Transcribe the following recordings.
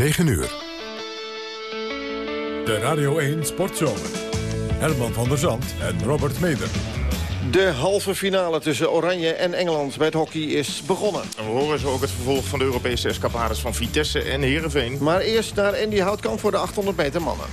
9 uur. De Radio 1 Sportzomer. Herman van der Zand en Robert Meder. De halve finale tussen Oranje en Engeland bij het hockey is begonnen. We horen zo ook het vervolg van de Europese escapades van Vitesse en Heerenveen. Maar eerst naar Andy Houtkamp voor de 800 meter mannen.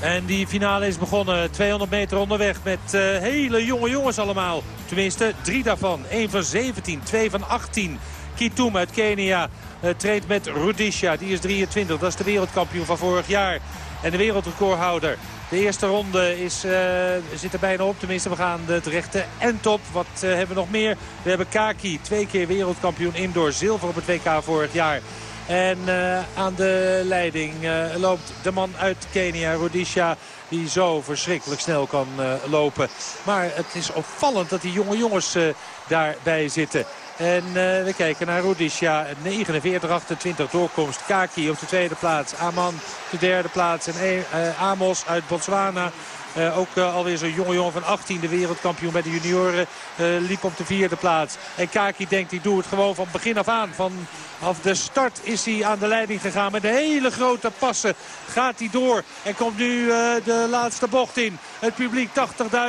En die finale is begonnen. 200 meter onderweg met uh, hele jonge jongens allemaal. Tenminste, drie daarvan. 1 van 17, 2 van 18. Kitoum uit Kenia uh, treedt met Rudisha. Die is 23. Dat is de wereldkampioen van vorig jaar. En de wereldrecordhouder. De eerste ronde is, uh, zit er bijna op. Tenminste, we gaan het rechte en top. Wat uh, hebben we nog meer? We hebben Kaki, twee keer wereldkampioen indoor. Zilver op het WK vorig jaar. En aan de leiding loopt de man uit Kenia, Rudisha die zo verschrikkelijk snel kan lopen. Maar het is opvallend dat die jonge jongens daarbij zitten. En uh, we kijken naar Rudisha. 49-28 doorkomst. Kaki op de tweede plaats. Aman op de derde plaats. En Amos uit Botswana. Ook alweer zo'n jonge jongen van 18, de wereldkampioen bij de junioren, liep op de vierde plaats. En Kaki denkt, die doet het gewoon van begin af aan. Vanaf de start is hij aan de leiding gegaan. Met de hele grote passen gaat hij door. En komt nu de laatste bocht in. Het publiek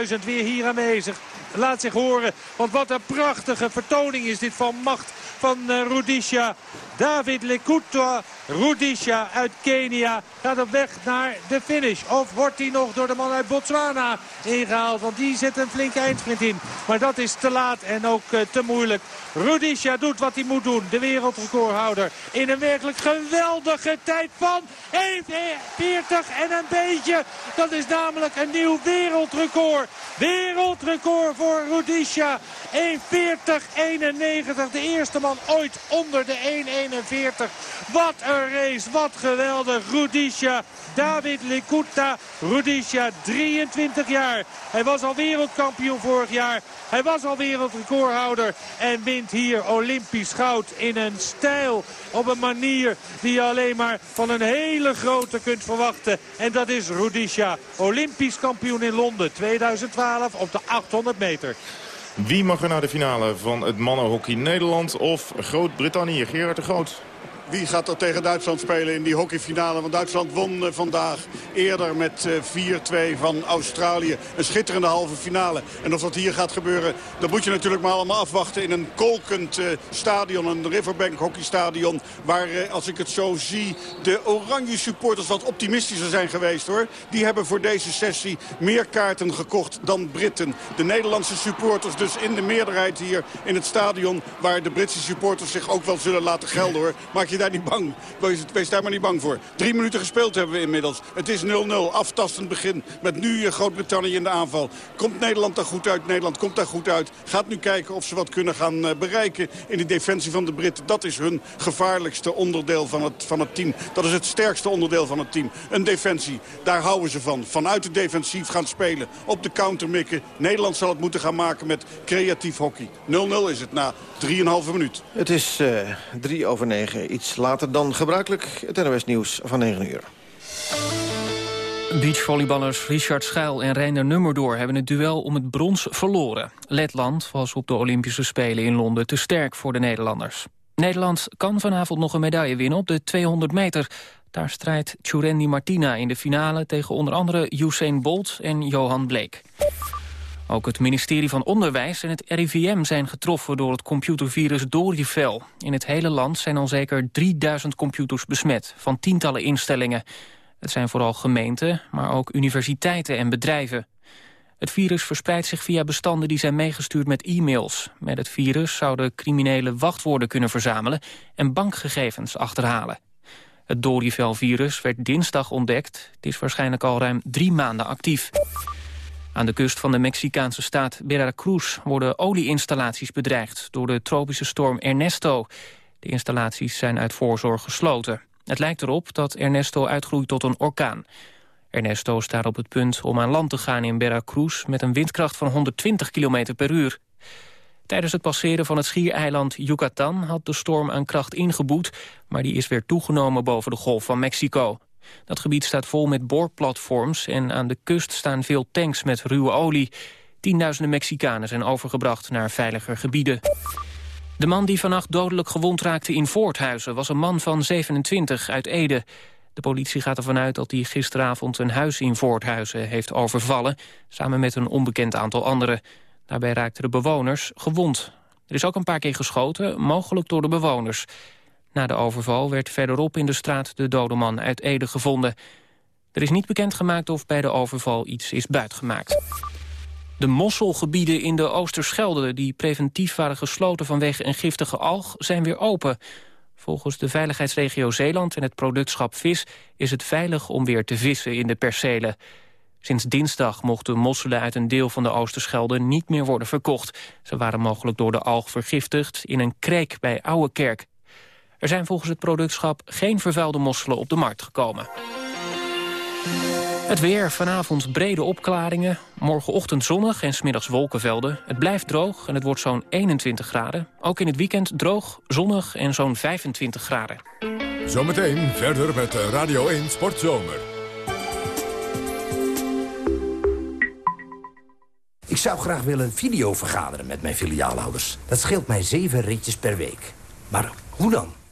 80.000 weer hier aanwezig. Laat zich horen. Want wat een prachtige vertoning is dit van macht van uh, Rudisha. David Lekutwa, Rudisha uit Kenia gaat op weg naar de finish. Of wordt hij nog door de man uit Botswana ingehaald? Want die zet een flinke eindsprint in. Maar dat is te laat en ook uh, te moeilijk. Rudisha doet wat hij moet doen. De wereldrecordhouder in een werkelijk geweldige tijd van 1.40 en een beetje. Dat is namelijk een nieuw wereldrecord. Wereldrecord voor Rudisha. 1.40-91. De eerste man ooit onder de 1.41. Wat een race. Wat geweldig. Rudisha. David Likuta. Rudisha 23 jaar. Hij was al wereldkampioen vorig jaar. Hij was al wereldrecordhouder. En wint hier Olympisch goud in een stijl. Op een manier die je alleen maar van een hele grote kunt verwachten. En dat is Rudisha. Olympisch kampioen in Londen 2012 op de 800 meter. Wie mag er naar de finale van het mannenhockey Nederland of Groot-Brittannië? Gerard de Groot. Wie gaat er tegen Duitsland spelen in die hockeyfinale? Want Duitsland won uh, vandaag eerder met uh, 4-2 van Australië. Een schitterende halve finale. En als dat hier gaat gebeuren, dan moet je natuurlijk maar allemaal afwachten... in een kolkend uh, stadion, een Riverbank hockeystadion... waar, als ik het zo zie, de oranje supporters wat optimistischer zijn geweest, hoor. Die hebben voor deze sessie meer kaarten gekocht dan Britten. De Nederlandse supporters dus in de meerderheid hier in het stadion... waar de Britse supporters zich ook wel zullen laten gelden, hoor. Maak je niet bang. Wees, daar maar niet bang voor. Drie minuten gespeeld hebben we inmiddels. Het is 0-0. Aftastend begin. Met nu Groot-Brittannië in de aanval. Komt Nederland daar goed uit? Nederland komt daar goed uit. Gaat nu kijken of ze wat kunnen gaan uh, bereiken in de defensie van de Britten. Dat is hun gevaarlijkste onderdeel van het, van het team. Dat is het sterkste onderdeel van het team. Een defensie. Daar houden ze van. Vanuit het defensief gaan spelen. Op de counter mikken. Nederland zal het moeten gaan maken met creatief hockey. 0-0 is het na 3,5 minuut. Het is uh, drie over negen. Iets later dan gebruikelijk. Het NOS Nieuws van 9 uur. Beachvolleyballers Richard Schuil en Reiner Nummerdoor hebben het duel om het brons verloren. Letland was op de Olympische Spelen in Londen te sterk voor de Nederlanders. Nederland kan vanavond nog een medaille winnen op de 200 meter. Daar strijdt Tjurendi Martina in de finale tegen onder andere Usain Bolt en Johan Bleek. Ook het ministerie van Onderwijs en het RIVM zijn getroffen door het computervirus Dorivel. In het hele land zijn al zeker 3000 computers besmet, van tientallen instellingen. Het zijn vooral gemeenten, maar ook universiteiten en bedrijven. Het virus verspreidt zich via bestanden die zijn meegestuurd met e-mails. Met het virus zouden criminelen wachtwoorden kunnen verzamelen en bankgegevens achterhalen. Het Dorivel-virus werd dinsdag ontdekt. Het is waarschijnlijk al ruim drie maanden actief. Aan de kust van de Mexicaanse staat Veracruz worden olieinstallaties bedreigd door de tropische storm Ernesto. De installaties zijn uit voorzorg gesloten. Het lijkt erop dat Ernesto uitgroeit tot een orkaan. Ernesto staat op het punt om aan land te gaan in Veracruz met een windkracht van 120 km per uur. Tijdens het passeren van het schiereiland Yucatan had de storm aan kracht ingeboet, maar die is weer toegenomen boven de golf van Mexico. Dat gebied staat vol met boorplatforms en aan de kust staan veel tanks met ruwe olie. Tienduizenden Mexicanen zijn overgebracht naar veiliger gebieden. De man die vannacht dodelijk gewond raakte in Voorthuizen... was een man van 27 uit Ede. De politie gaat ervan uit dat hij gisteravond een huis in Voorthuizen heeft overvallen... samen met een onbekend aantal anderen. Daarbij raakten de bewoners gewond. Er is ook een paar keer geschoten, mogelijk door de bewoners. Na de overval werd verderop in de straat de dode man uit Ede gevonden. Er is niet bekendgemaakt of bij de overval iets is buitgemaakt. De mosselgebieden in de Oosterschelde... die preventief waren gesloten vanwege een giftige alg, zijn weer open. Volgens de veiligheidsregio Zeeland en het productschap vis... is het veilig om weer te vissen in de percelen. Sinds dinsdag mochten mosselen uit een deel van de Oosterschelde niet meer worden verkocht. Ze waren mogelijk door de alg vergiftigd in een kreek bij Ouwekerk. Er zijn volgens het productschap geen vervuilde mosselen op de markt gekomen. Het weer, vanavond brede opklaringen. Morgenochtend zonnig en smiddags wolkenvelden. Het blijft droog en het wordt zo'n 21 graden. Ook in het weekend droog, zonnig en zo'n 25 graden. Zometeen verder met Radio 1 Sportzomer. Ik zou graag willen video vergaderen met mijn filiaalhouders. Dat scheelt mij zeven ritjes per week. Maar hoe dan?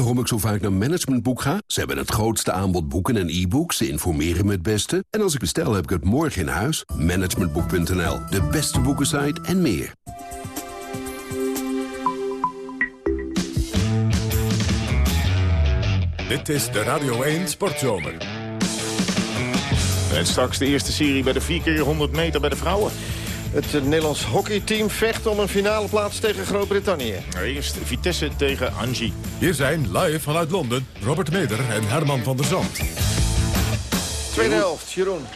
Waarom ik zo vaak naar Managementboek ga? Ze hebben het grootste aanbod boeken en e-books. Ze informeren me het beste. En als ik bestel, heb ik het morgen in huis. Managementboek.nl, de beste boekensite en meer. Dit is de Radio 1 Sportzomer. En straks de eerste serie bij de 4x100 meter bij de vrouwen. Het eh, Nederlands hockeyteam vecht om een finale plaats tegen Groot-Brittannië. Eerst Vitesse tegen Angie. Hier zijn live vanuit Londen Robert Meder en Herman van der Zand. Tweede helft, Jeroen.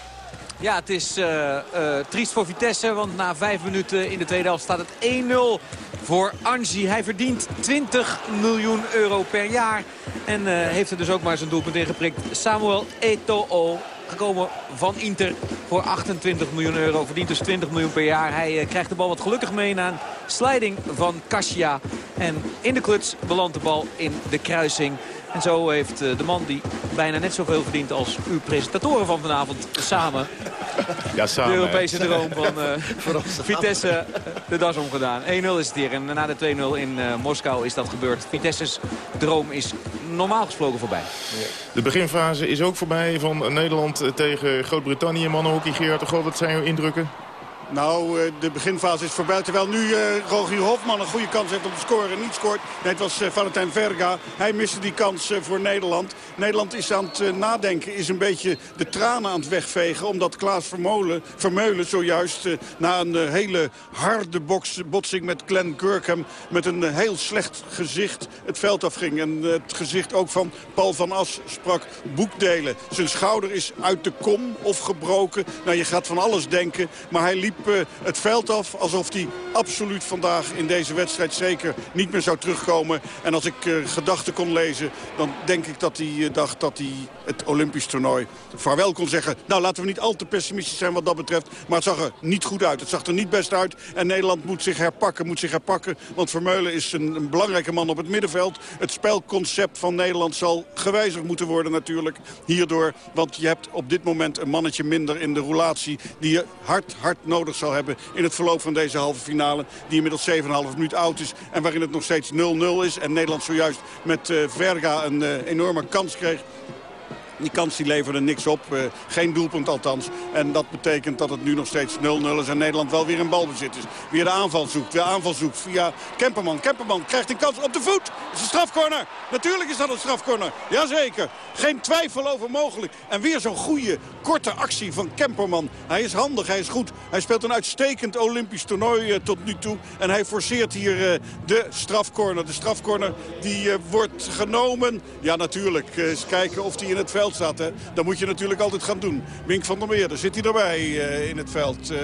Ja, het is uh, uh, triest voor Vitesse, want na vijf minuten in de tweede helft staat het 1-0 voor Angie. Hij verdient 20 miljoen euro per jaar en uh, heeft er dus ook maar zijn doelpunt ingeprikt. Samuel Eto'o gekomen van Inter voor 28 miljoen euro. Verdient dus 20 miljoen per jaar. Hij uh, krijgt de bal wat gelukkig mee na een sliding van Kasia. En in de kluts belandt de bal in de kruising. En zo heeft uh, de man die bijna net zoveel verdient als uw presentatoren van vanavond samen... Ja, samen, de Europese droom van uh, Vitesse de das omgedaan. 1-0 is het hier en na de 2-0 in uh, Moskou is dat gebeurd. Vitesse's droom is normaal gesproken voorbij. De beginfase is ook voorbij van Nederland tegen Groot-Brittannië. Mannenhockey, Gerard de Groot, wat zijn uw indrukken? Nou, de beginfase is voorbij. Terwijl nu uh, Rogier Hofman een goede kans heeft om te scoren en niet scoort. Nee, het was uh, Valentijn Verga. Hij miste die kans voor Nederland. Nederland is aan het nadenken, is een beetje de tranen aan het wegvegen. Omdat Klaas Vermeulen zojuist na een hele harde botsing met Glenn Kirkham... met een heel slecht gezicht het veld afging. En het gezicht ook van Paul van As sprak boekdelen. Zijn schouder is uit de kom of gebroken. Nou, je gaat van alles denken, maar hij liep het veld af alsof hij absoluut vandaag in deze wedstrijd zeker niet meer zou terugkomen. En als ik uh, gedachten kon lezen, dan denk ik dat hij uh, dacht dat hij het Olympisch toernooi vaarwel kon zeggen. Nou, laten we niet al te pessimistisch zijn wat dat betreft. Maar het zag er niet goed uit. Het zag er niet best uit. En Nederland moet zich herpakken, moet zich herpakken. Want Vermeulen is een, een belangrijke man op het middenveld. Het spelconcept van Nederland zal gewijzigd moeten worden natuurlijk hierdoor. Want je hebt op dit moment een mannetje minder in de roulatie die je hard, hard nodig zal hebben in het verloop van deze halve finale. Die inmiddels 7,5 minuut oud is en waarin het nog steeds 0-0 is. En Nederland zojuist met uh, Verga een uh, enorme kans kreeg. Die kans die leverde niks op. Uh, geen doelpunt althans. En dat betekent dat het nu nog steeds 0-0 is. En Nederland wel weer in balbezit is. Weer de aanval zoekt. De aanval zoekt via Kemperman. Kemperman krijgt een kans op de voet. Het is een strafcorner. Natuurlijk is dat een strafcorner. Jazeker. Geen twijfel over mogelijk. En weer zo'n goede, korte actie van Kemperman. Hij is handig. Hij is goed. Hij speelt een uitstekend Olympisch toernooi uh, tot nu toe. En hij forceert hier uh, de strafcorner. De strafcorner die wordt genomen. Ja, natuurlijk. eens kijken of hij in het veld veld dan moet je natuurlijk altijd gaan doen. Wink van der Meer, daar zit hij erbij uh, in het veld. Uh,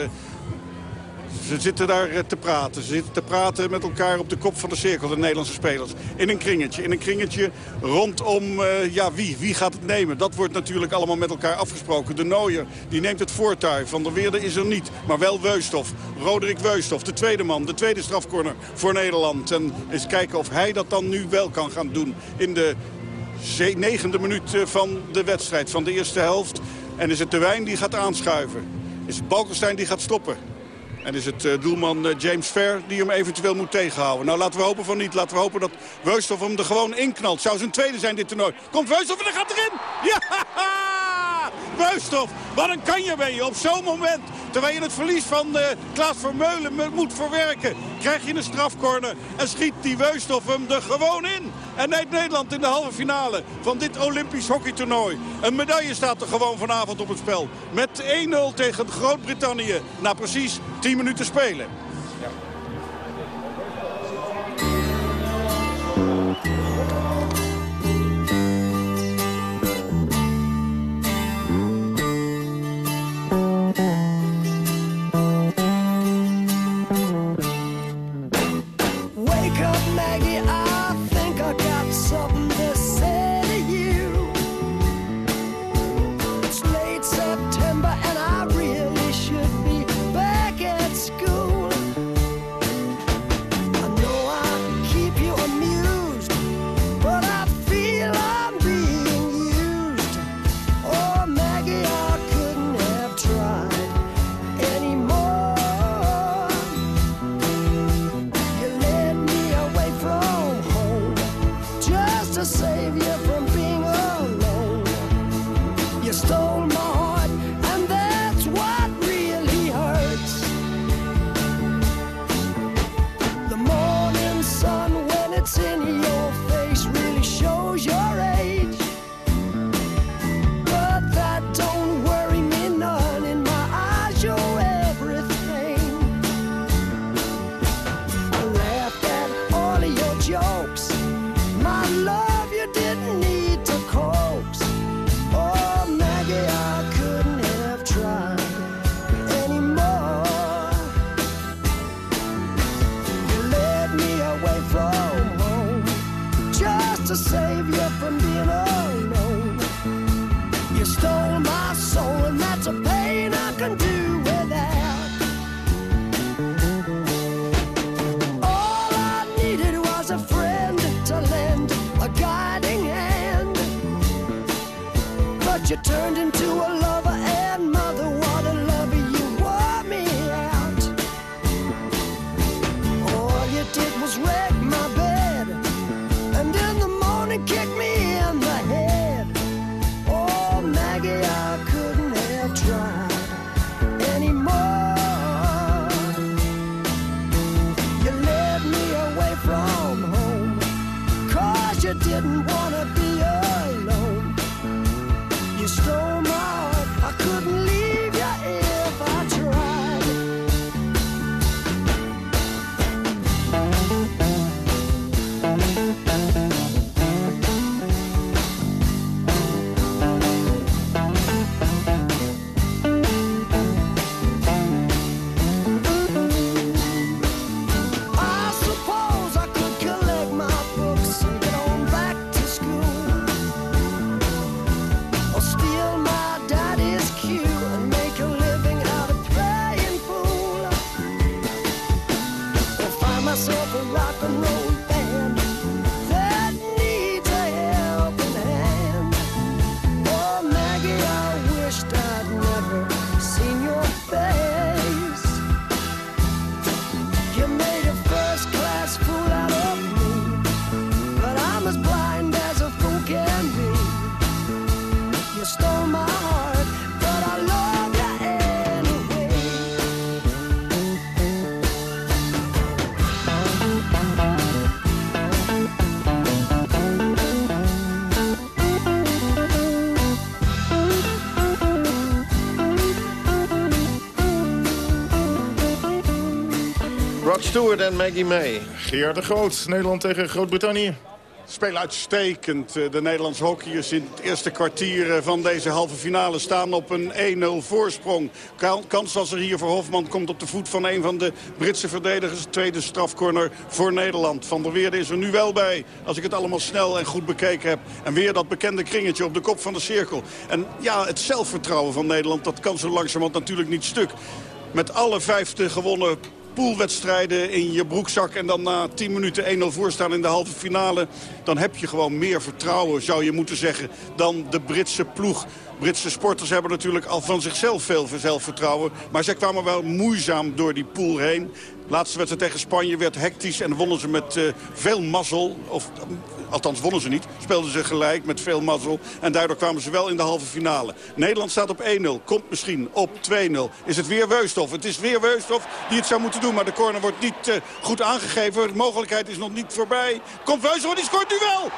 ze zitten daar eh, te praten. Ze zitten te praten met elkaar op de kop van de cirkel, de Nederlandse spelers. In een kringetje. In een kringetje rondom, uh, ja, wie? Wie gaat het nemen? Dat wordt natuurlijk allemaal met elkaar afgesproken. De Nooier, die neemt het voortuig. Van der Weerde is er niet, maar wel Weustof. Roderick Weustof, de tweede man. De tweede strafcorner voor Nederland. En eens kijken of hij dat dan nu wel kan gaan doen. In de negende minuut eh, van de wedstrijd, van de eerste helft. En is het de Wijn die gaat aanschuiven. Is het Balkenstein die gaat stoppen. En is het uh, doelman uh, James Fair die hem eventueel moet tegenhouden. Nou, laten we hopen van niet. Laten we hopen dat Weustoff hem er gewoon inknalt. Zou zijn tweede zijn dit toernooi. Komt Weustoff en hij gaat erin! Ja! Weustoff, wat een kanje ben je op zo'n moment. Terwijl je het verlies van uh, Klaas Vermeulen moet verwerken. Krijg je een strafcorner en schiet die Weustoff hem er gewoon in. En neemt Nederland in de halve finale van dit Olympisch hockeytoernooi. Een medaille staat er gewoon vanavond op het spel. Met 1-0 tegen Groot-Brittannië na precies 10 minuten spelen. Maggie, I didn't want Stewart en Maggie May. Geert de Groot, Nederland tegen Groot-Brittannië. spelen uitstekend. Eh, de Nederlandse hockeyers in het eerste kwartier eh, van deze halve finale staan op een 1-0 voorsprong. Kans was er hier voor Hofman komt op de voet van een van de Britse verdedigers. Tweede strafcorner voor Nederland. Van der Weerde is er nu wel bij, als ik het allemaal snel en goed bekeken heb. En weer dat bekende kringetje op de kop van de cirkel. En ja, het zelfvertrouwen van Nederland, dat kan zo langzamerhand natuurlijk niet stuk. Met alle vijfde gewonnen poolwedstrijden in je broekzak... en dan na 10 minuten 1-0 voorstaan in de halve finale... dan heb je gewoon meer vertrouwen, zou je moeten zeggen, dan de Britse ploeg. Britse sporters hebben natuurlijk al van zichzelf veel zelfvertrouwen. Maar zij kwamen wel moeizaam door die pool heen. Laatste wedstrijd tegen Spanje werd hectisch en wonnen ze met uh, veel mazzel. Of Althans wonnen ze niet. Speelden ze gelijk met veel mazzel. En daardoor kwamen ze wel in de halve finale. Nederland staat op 1-0. Komt misschien op 2-0. Is het weer Weusthof? Het is weer Weusthof die het zou moeten doen. Maar de corner wordt niet uh, goed aangegeven. De mogelijkheid is nog niet voorbij. Komt Weusthof, die scoort nu wel!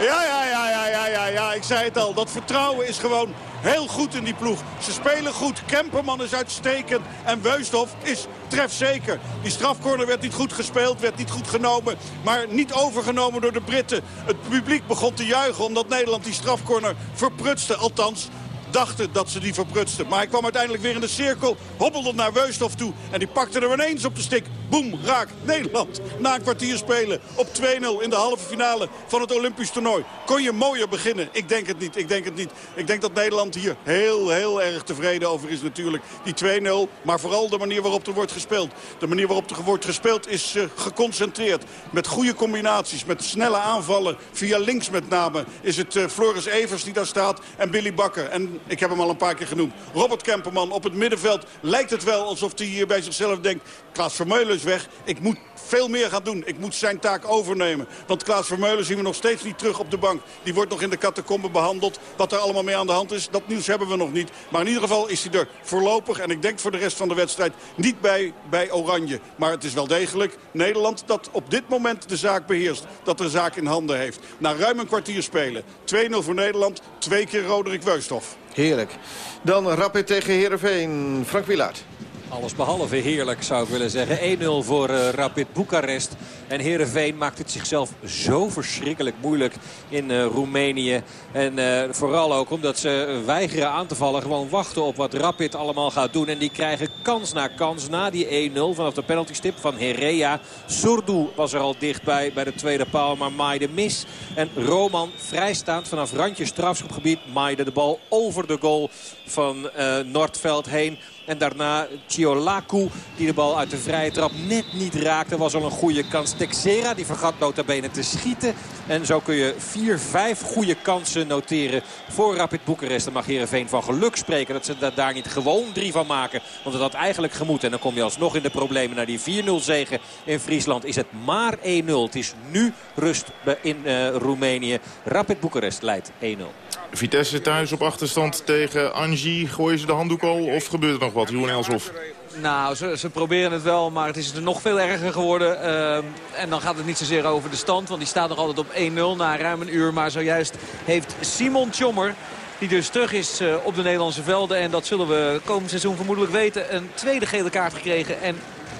Ja, ja, ja, ja, ja, ja, ja, ik zei het al. Dat vertrouwen is gewoon heel goed in die ploeg. Ze spelen goed. Kemperman is uitstekend. En Weusdorf is trefzeker. Die strafcorner werd niet goed gespeeld, werd niet goed genomen. Maar niet overgenomen door de Britten. Het publiek begon te juichen omdat Nederland die strafcorner verprutste. Althans, dachten dat ze die verprutsten. Maar hij kwam uiteindelijk weer in de cirkel, hobbelde naar Weusdorf toe... en die pakte er ineens op de stik. Boem, raak, Nederland. Na een kwartier spelen op 2-0 in de halve finale van het Olympisch toernooi. Kon je mooier beginnen? Ik denk het niet, ik denk het niet. Ik denk dat Nederland hier heel, heel erg tevreden over is natuurlijk. Die 2-0, maar vooral de manier waarop er wordt gespeeld. De manier waarop er wordt gespeeld is uh, geconcentreerd. Met goede combinaties, met snelle aanvallen. Via links met name is het uh, Floris Evers die daar staat en Billy Bakker. En ik heb hem al een paar keer genoemd. Robert Kemperman op het middenveld lijkt het wel alsof hij hier bij zichzelf denkt... Klaas Vermeulen is weg, ik moet veel meer gaan doen. Ik moet zijn taak overnemen. Want Klaas Vermeulen zien we nog steeds niet terug op de bank. Die wordt nog in de catacombe behandeld. Wat er allemaal mee aan de hand is, dat nieuws hebben we nog niet. Maar in ieder geval is hij er voorlopig. En ik denk voor de rest van de wedstrijd niet bij, bij Oranje. Maar het is wel degelijk Nederland dat op dit moment de zaak beheerst. Dat de zaak in handen heeft. Na ruim een kwartier spelen. 2-0 voor Nederland. Twee keer Roderick Weusthof. Heerlijk. Dan Rapid tegen Heerenveen. Frank Wilaert. Alles behalve heerlijk zou ik willen zeggen. 1-0 voor uh, Rapid Boekarest. En Heerenveen maakt het zichzelf zo verschrikkelijk moeilijk in uh, Roemenië. En uh, vooral ook omdat ze weigeren aan te vallen. Gewoon wachten op wat Rapid allemaal gaat doen. En die krijgen kans na kans na die 1-0 vanaf de penaltystip van Herea. Surdu was er al dichtbij bij de tweede paal. Maar maaide mis. En Roman vrijstaand vanaf randje strafschopgebied. Maaide de bal over de goal van uh, Noordveld heen. En daarna Chiolaku die de bal uit de vrije trap net niet raakte. Was al een goede kans. Texera die vergat nota bene te schieten. En zo kun je vier, vijf goede kansen noteren voor Rapid Boekarest. Dan mag Heerenveen van geluk spreken dat ze daar niet gewoon drie van maken. Want het had eigenlijk gemoet. En dan kom je alsnog in de problemen. Naar die 4-0 zegen in Friesland is het maar 1-0. Het is nu rust in uh, Roemenië. Rapid Boekarest leidt 1-0. Vitesse thuis op achterstand tegen Angie. Gooien ze de handdoek al of gebeurt er nog wat, Jeroen Elshoff? Nou, ze, ze, proberen het wel, maar het is er nog veel erger geworden. Uh, en dan gaat het niet zozeer over de stand, want die staat nog altijd op 1-0 na ruim een uur. Maar zojuist heeft Simon Tjommer, die dus terug is uh, op de Nederlandse velden... en dat zullen we komend seizoen vermoedelijk weten, een tweede gele kaart gekregen... en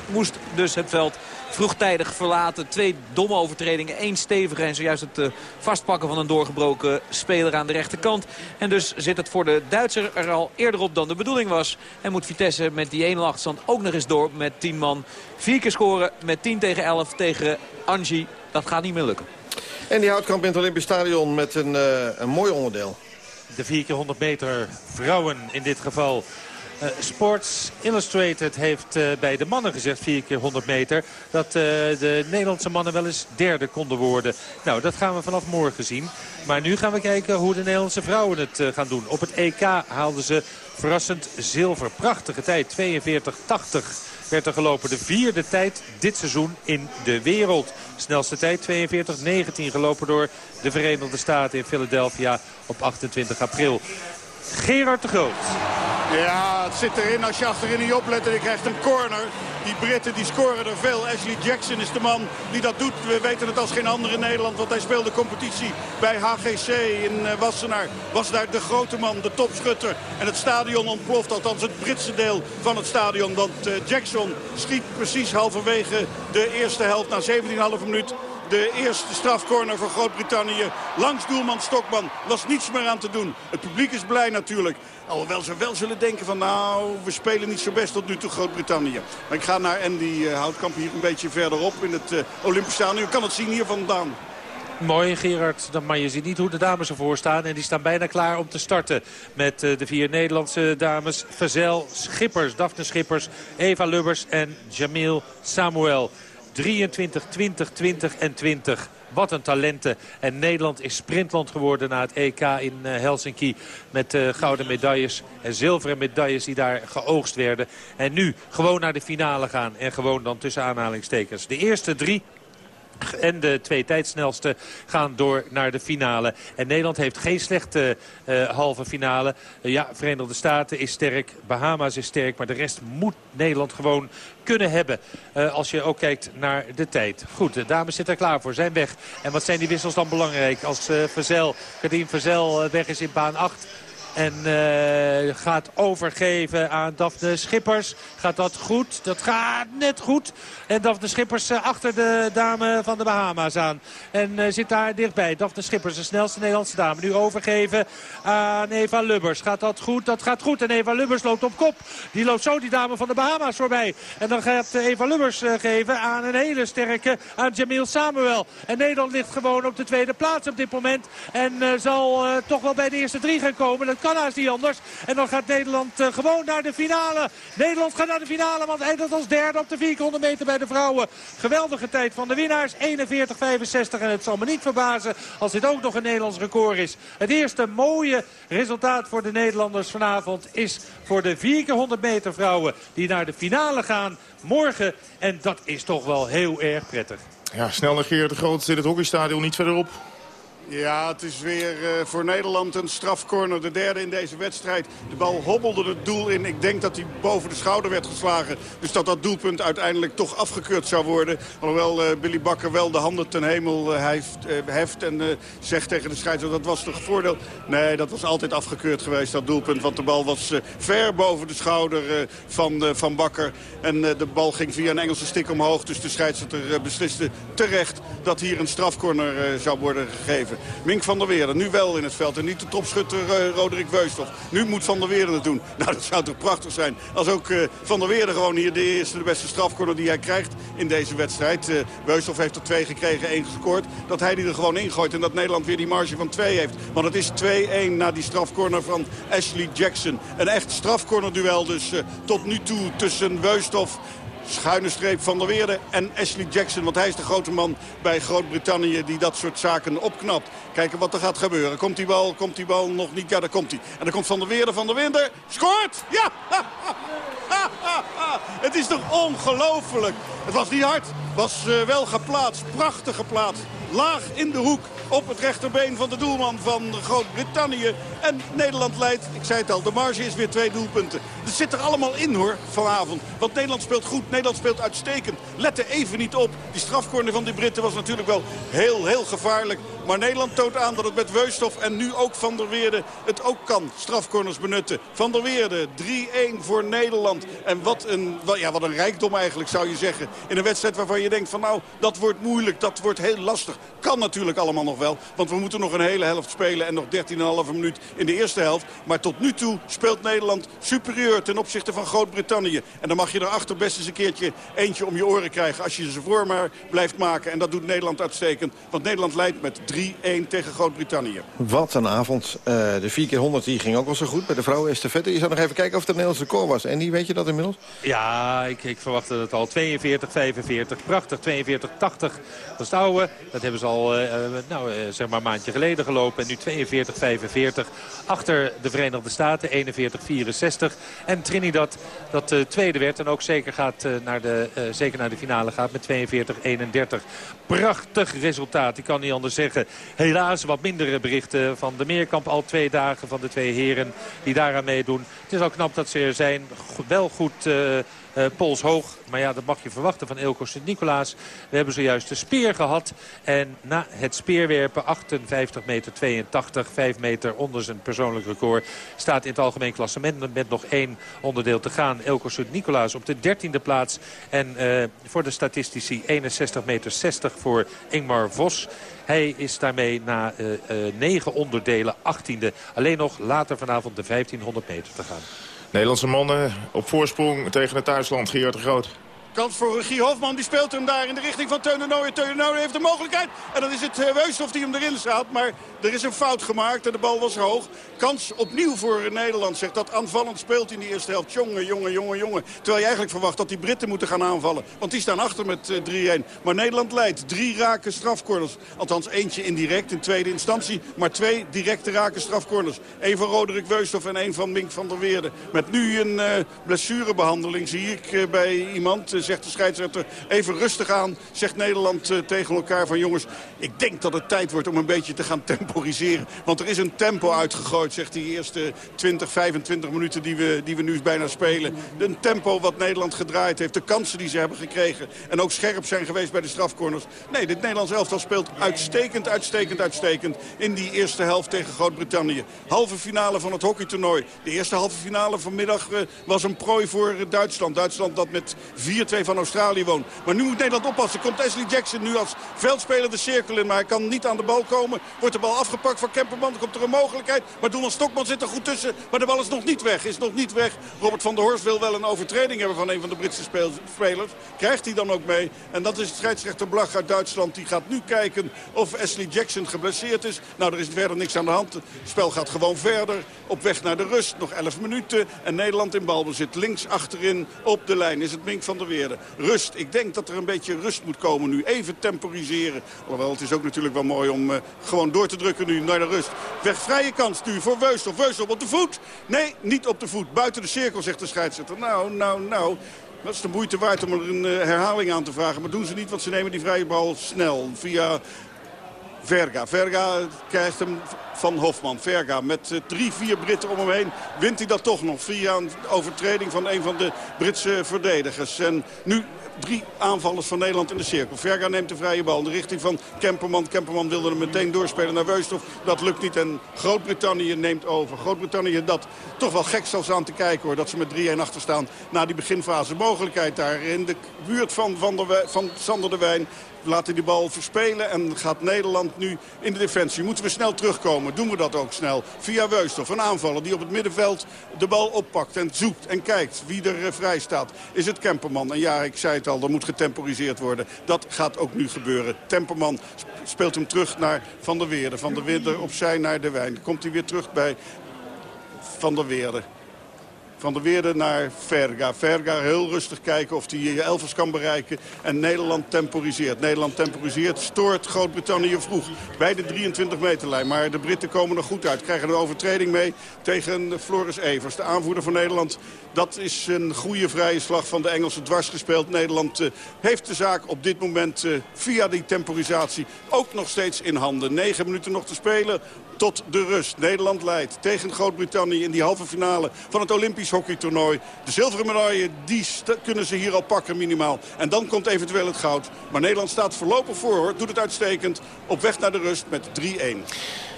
moest dus het veld vroegtijdig verlaten. Twee domme overtredingen, één stevige en zojuist het uh, vastpakken van een doorgebroken speler aan de rechterkant. En dus zit het voor de Duitser er al eerder op dan de bedoeling was. En moet Vitesse met die 1-0 achterstand ook nog eens door met 10 man. Vier keer scoren met 10 tegen 11 tegen Angie. Dat gaat niet meer lukken. En die houtkamp in het Olympisch Stadion met een, uh, een mooi onderdeel. De 4 keer 100 meter vrouwen in dit geval. Uh, Sports Illustrated heeft uh, bij de mannen gezegd, 4 keer 100 meter... dat uh, de Nederlandse mannen wel eens derde konden worden. Nou, dat gaan we vanaf morgen zien. Maar nu gaan we kijken hoe de Nederlandse vrouwen het gaan doen. Op het EK haalden ze verrassend zilver. Prachtige tijd, 42-80 werd er gelopen. De vierde tijd dit seizoen in de wereld. Snelste tijd 42-19 gelopen door de Verenigde Staten in Philadelphia op 28 april. Gerard de Groot. Ja, het zit erin als je achterin niet oplet en je krijgt een corner. Die Britten die scoren er veel. Ashley Jackson is de man die dat doet. We weten het als geen ander in Nederland. Want hij speelde competitie bij HGC in Wassenaar. Was daar de grote man, de topschutter. En het stadion ontploft. Althans het Britse deel van het stadion. Want Jackson schiet precies halverwege de eerste helft. Na 17,5 minuut de eerste strafcorner voor Groot-Brittannië. Langs doelman Stokman was niets meer aan te doen. Het publiek is blij natuurlijk. Alhoewel ze wel zullen denken van nou, we spelen niet zo best tot nu toe Groot-Brittannië. Maar ik ga naar Andy uh, Houtkamp hier een beetje verderop in het uh, Olympisch Stadion. U kan het zien hier vandaan. Mooi, Gerard. Maar je ziet niet hoe de dames ervoor staan. En die staan bijna klaar om te starten. Met de vier Nederlandse dames. Verzel, Schippers, Daphne Schippers, Eva Lubbers en Jamil Samuel. 23, 20, 20 en 20. Wat een talenten. En Nederland is sprintland geworden na het EK in Helsinki. Met uh, gouden medailles en zilveren medailles die daar geoogst werden. En nu gewoon naar de finale gaan. En gewoon dan tussen aanhalingstekens. De eerste drie en de twee tijdsnelste gaan door naar de finale. En Nederland heeft geen slechte uh, halve finale. Uh, ja, Verenigde Staten is sterk, Bahama's is sterk. Maar de rest moet Nederland gewoon kunnen hebben. Uh, als je ook kijkt naar de tijd. Goed, de dames zitten er klaar voor, zijn weg. En wat zijn die wissels dan belangrijk? Als Verzel, Kadien Verzel weg is in baan 8... En uh, gaat overgeven aan Daphne Schippers. Gaat dat goed? Dat gaat net goed. En Daphne Schippers uh, achter de dame van de Bahama's aan. En uh, zit daar dichtbij. Daphne Schippers, de snelste Nederlandse dame. Nu overgeven aan Eva Lubbers. Gaat dat goed? Dat gaat goed. En Eva Lubbers loopt op kop. Die loopt zo die dame van de Bahama's voorbij. En dan gaat Eva Lubbers geven aan een hele sterke, aan Jamil Samuel. En Nederland ligt gewoon op de tweede plaats op dit moment. En zal toch wel bij de eerste drie gaan komen. Dat kan haast niet anders. En dan gaat Nederland uh, gewoon naar de finale. Nederland gaat naar de finale, want eindigt als derde op de 400 meter bij de vrouwen. Geweldige tijd van de winnaars, 41-65. En het zal me niet verbazen als dit ook nog een Nederlands record is. Het eerste mooie resultaat voor de Nederlanders vanavond is voor de 400 meter vrouwen die naar de finale gaan morgen. En dat is toch wel heel erg prettig. Ja, snel naar Geert de Groot zit het hockeystadion niet verderop. Ja, het is weer uh, voor Nederland een strafcorner. De derde in deze wedstrijd. De bal hobbelde het doel in. Ik denk dat hij boven de schouder werd geslagen. Dus dat dat doelpunt uiteindelijk toch afgekeurd zou worden. Alhoewel uh, Billy Bakker wel de handen ten hemel uh, heft, heft en zegt tegen de scheidsrechter... dat was toch voordeel? Nee, dat was altijd afgekeurd geweest, dat doelpunt. Want de bal was ver boven de schouder van, van Bakker. En de bal ging via een Engelse stik omhoog. Dus de scheidsrechter besliste terecht dat hier een strafcorner zou worden gegeven. Mink van der Weerden nu wel in het veld. En niet de topschutter uh, Roderick Weusthof. Nu moet Van der Weerden het doen. Nou, dat zou toch prachtig zijn. Als ook uh, Van der Weerden gewoon hier de eerste, de beste strafcorner die hij krijgt in deze wedstrijd. Uh, Weusthof heeft er twee gekregen, één gescoord. Dat hij die er gewoon ingooit en dat Nederland weer die marge van twee heeft. Want het is 2-1 na die strafcorner van Ashley Jackson. Een echt strafcornerduel dus tot nu toe tussen Weusthof Schuine streep van der Weerde en Ashley Jackson. Want hij is de grote man bij Groot-Brittannië die dat soort zaken opknapt. Kijken wat er gaat gebeuren. Komt die bal, komt die bal nog niet? Ja, daar komt hij. En dan komt Van der Weerde, Van der Winder. Scoort! Ja! Het is toch ongelooflijk. Het was niet hard. Was uh, wel geplaatst. Prachtig geplaatst. Laag in de hoek op het rechterbeen van de doelman van Groot-Brittannië. En Nederland leidt, ik zei het al, de marge is weer twee doelpunten. Het zit er allemaal in hoor, vanavond. Want Nederland speelt goed, Nederland speelt uitstekend. Let er even niet op. Die strafcorner van die Britten was natuurlijk wel heel, heel gevaarlijk. Maar Nederland toont aan dat het met Weusthof en nu ook Van der Weerde het ook kan. Strafcorners benutten. Van der Weerde, 3-1 voor Nederland. En wat een, ja, wat een rijkdom eigenlijk zou je zeggen. In een wedstrijd waarvan je denkt van nou, dat wordt moeilijk, dat wordt heel lastig. Kan natuurlijk allemaal nog wel. Want we moeten nog een hele helft spelen en nog 13,5 minuut in de eerste helft. Maar tot nu toe speelt Nederland superieur ten opzichte van Groot-Brittannië. En dan mag je erachter best eens een keertje eentje om je oren krijgen. Als je ze voor maar blijft maken. En dat doet Nederland uitstekend. Want Nederland leidt met 3-1 tegen Groot-Brittannië. Wat een avond. Uh, de 4 keer 100 die ging ook wel zo goed. Bij de vrouwen estafette. Je zou nog even kijken of het een Nederlands record was. En die weet je dat inmiddels? Ja, ik, ik verwachtte het al. 42, 45. Prachtig. 42, 80. Dat is het oude. Dat hebben ze al uh, nou, uh, zeg maar een maandje geleden gelopen. En nu 42, 45. Achter de Verenigde Staten. 41, 64. En Trinidad dat uh, tweede werd. En ook zeker, gaat, naar de, zeker naar de finale gaat met 42, 31. Prachtig resultaat. Ik kan niet anders zeggen. Helaas wat mindere berichten van de Meerkamp. Al twee dagen van de twee heren die daaraan meedoen. Het is al knap dat ze er zijn. Wel goed uh, pols hoog. Maar ja, dat mag je verwachten van Elko Sint-Nicolaas. We hebben zojuist de speer gehad. En na het speerwerpen, 58 meter 82, 5 meter onder zijn persoonlijk record... staat in het algemeen klassement met nog één onderdeel te gaan. Elko Sint-Nicolaas op de 13e plaats. En uh, voor de statistici 61 meter 60 voor Ingmar Vos. Hij is daarmee na uh, uh, negen onderdelen 18e. Alleen nog later vanavond de 1500 meter te gaan. Nederlandse mannen op voorsprong tegen het thuisland. Geert de Groot. Kans voor Regie Hofman. Die speelt hem daar in de richting van Teunenooy. Teunenooy heeft de mogelijkheid. En dan is het uh, Weushoff die hem erin staat. Maar er is een fout gemaakt en de bal was hoog. Kans opnieuw voor Nederland. Zegt dat aanvallend speelt in die eerste helft. Jongen, jongen, jongen, jongen. Terwijl je eigenlijk verwacht dat die Britten moeten gaan aanvallen. Want die staan achter met uh, 3-1. Maar Nederland leidt. Drie raken strafcorners. Althans eentje indirect in tweede instantie. Maar twee directe raken strafcorners. Eén van Roderick Weushoff en één van Mink van der Weerde. Met nu een blessurebehandeling zie ik bij iemand zegt de scheidsrechter even rustig aan. Zegt Nederland uh, tegen elkaar van jongens, ik denk dat het tijd wordt om een beetje te gaan temporiseren. Want er is een tempo uitgegooid, zegt die eerste 20, 25 minuten die we, die we nu bijna spelen. Een tempo wat Nederland gedraaid heeft. De kansen die ze hebben gekregen. En ook scherp zijn geweest bij de strafcorners. Nee, dit Nederlands elftal speelt uitstekend, uitstekend, uitstekend. In die eerste helft tegen Groot-Brittannië. Halve finale van het hockeytoernooi. De eerste halve finale vanmiddag uh, was een prooi voor uh, Duitsland. Duitsland dat met 4-2 van Australië woont. Maar nu moet Nederland oppassen. Komt Ashley Jackson nu als veldspeler de cirkel in. Maar hij kan niet aan de bal komen. Wordt de bal afgepakt van Kemperman. Dan komt er een mogelijkheid. Maar Donald Stokman zit er goed tussen. Maar de bal is nog niet weg. Is nog niet weg. Robert van der Horst wil wel een overtreding hebben van een van de Britse spelers. Krijgt hij dan ook mee. En dat is het scheidsrechter Blach uit Duitsland. Die gaat nu kijken of Ashley Jackson geblesseerd is. Nou, er is verder niks aan de hand. Het spel gaat gewoon verder. Op weg naar de rust. Nog 11 minuten. En Nederland in balbezit. Links achterin op de lijn is het Mink van der Rust. Ik denk dat er een beetje rust moet komen nu. Even temporiseren. Alhoewel, het is ook natuurlijk wel mooi om uh, gewoon door te drukken nu naar de rust. Weg vrije kans nu voor Weusel. Weusel op de voet. Nee, niet op de voet. Buiten de cirkel, zegt de scheidsrechter. Nou, nou, nou. Dat is de moeite waard om er een uh, herhaling aan te vragen. Maar doen ze niet, want ze nemen die vrije bal snel. Via Verga. Verga krijgt hem van Hofman. Verga met uh, drie, vier Britten om hem heen. Wint hij dat toch nog via een overtreding van een van de Britse verdedigers. En nu drie aanvallers van Nederland in de cirkel. Verga neemt de vrije bal in de richting van Kemperman. Kemperman wilde hem meteen doorspelen naar Weusthof. Dat lukt niet en Groot-Brittannië neemt over. Groot-Brittannië dat toch wel gek zelfs aan te kijken hoor. Dat ze met 3-1 achter staan na die beginfase. Mogelijkheid daar in de buurt van, van, de, van Sander de Wijn laten die bal verspelen en gaat Nederland nu in de defensie. Moeten we snel terugkomen, doen we dat ook snel. Via Weusthof, een aanvaller die op het middenveld de bal oppakt en zoekt en kijkt wie er uh, vrij staat. Is het Kemperman? En ja, ik zei het al, er moet getemporiseerd worden. Dat gaat ook nu gebeuren. Temperman speelt hem terug naar Van der Weerde. Van der Weerde opzij naar de Wijn. Komt hij weer terug bij Van der Weerde. Van der Weerde naar Verga. Verga heel rustig kijken of hij Elvers kan bereiken. En Nederland temporiseert. Nederland temporiseert, stoort Groot-Brittannië vroeg bij de 23 meterlijn. Maar de Britten komen er goed uit. Krijgen een overtreding mee tegen Floris Evers, de aanvoerder van Nederland. Dat is een goede vrije slag van de Engelsen dwars gespeeld. Nederland uh, heeft de zaak op dit moment uh, via die temporisatie ook nog steeds in handen. 9 minuten nog te spelen tot de rust. Nederland leidt tegen Groot-Brittannië in die halve finale van het Olympisch hockeytoernooi. De zilveren medaille, die kunnen ze hier al pakken minimaal. En dan komt eventueel het goud. Maar Nederland staat voorlopig voor, hoor. doet het uitstekend. Op weg naar de rust met 3-1.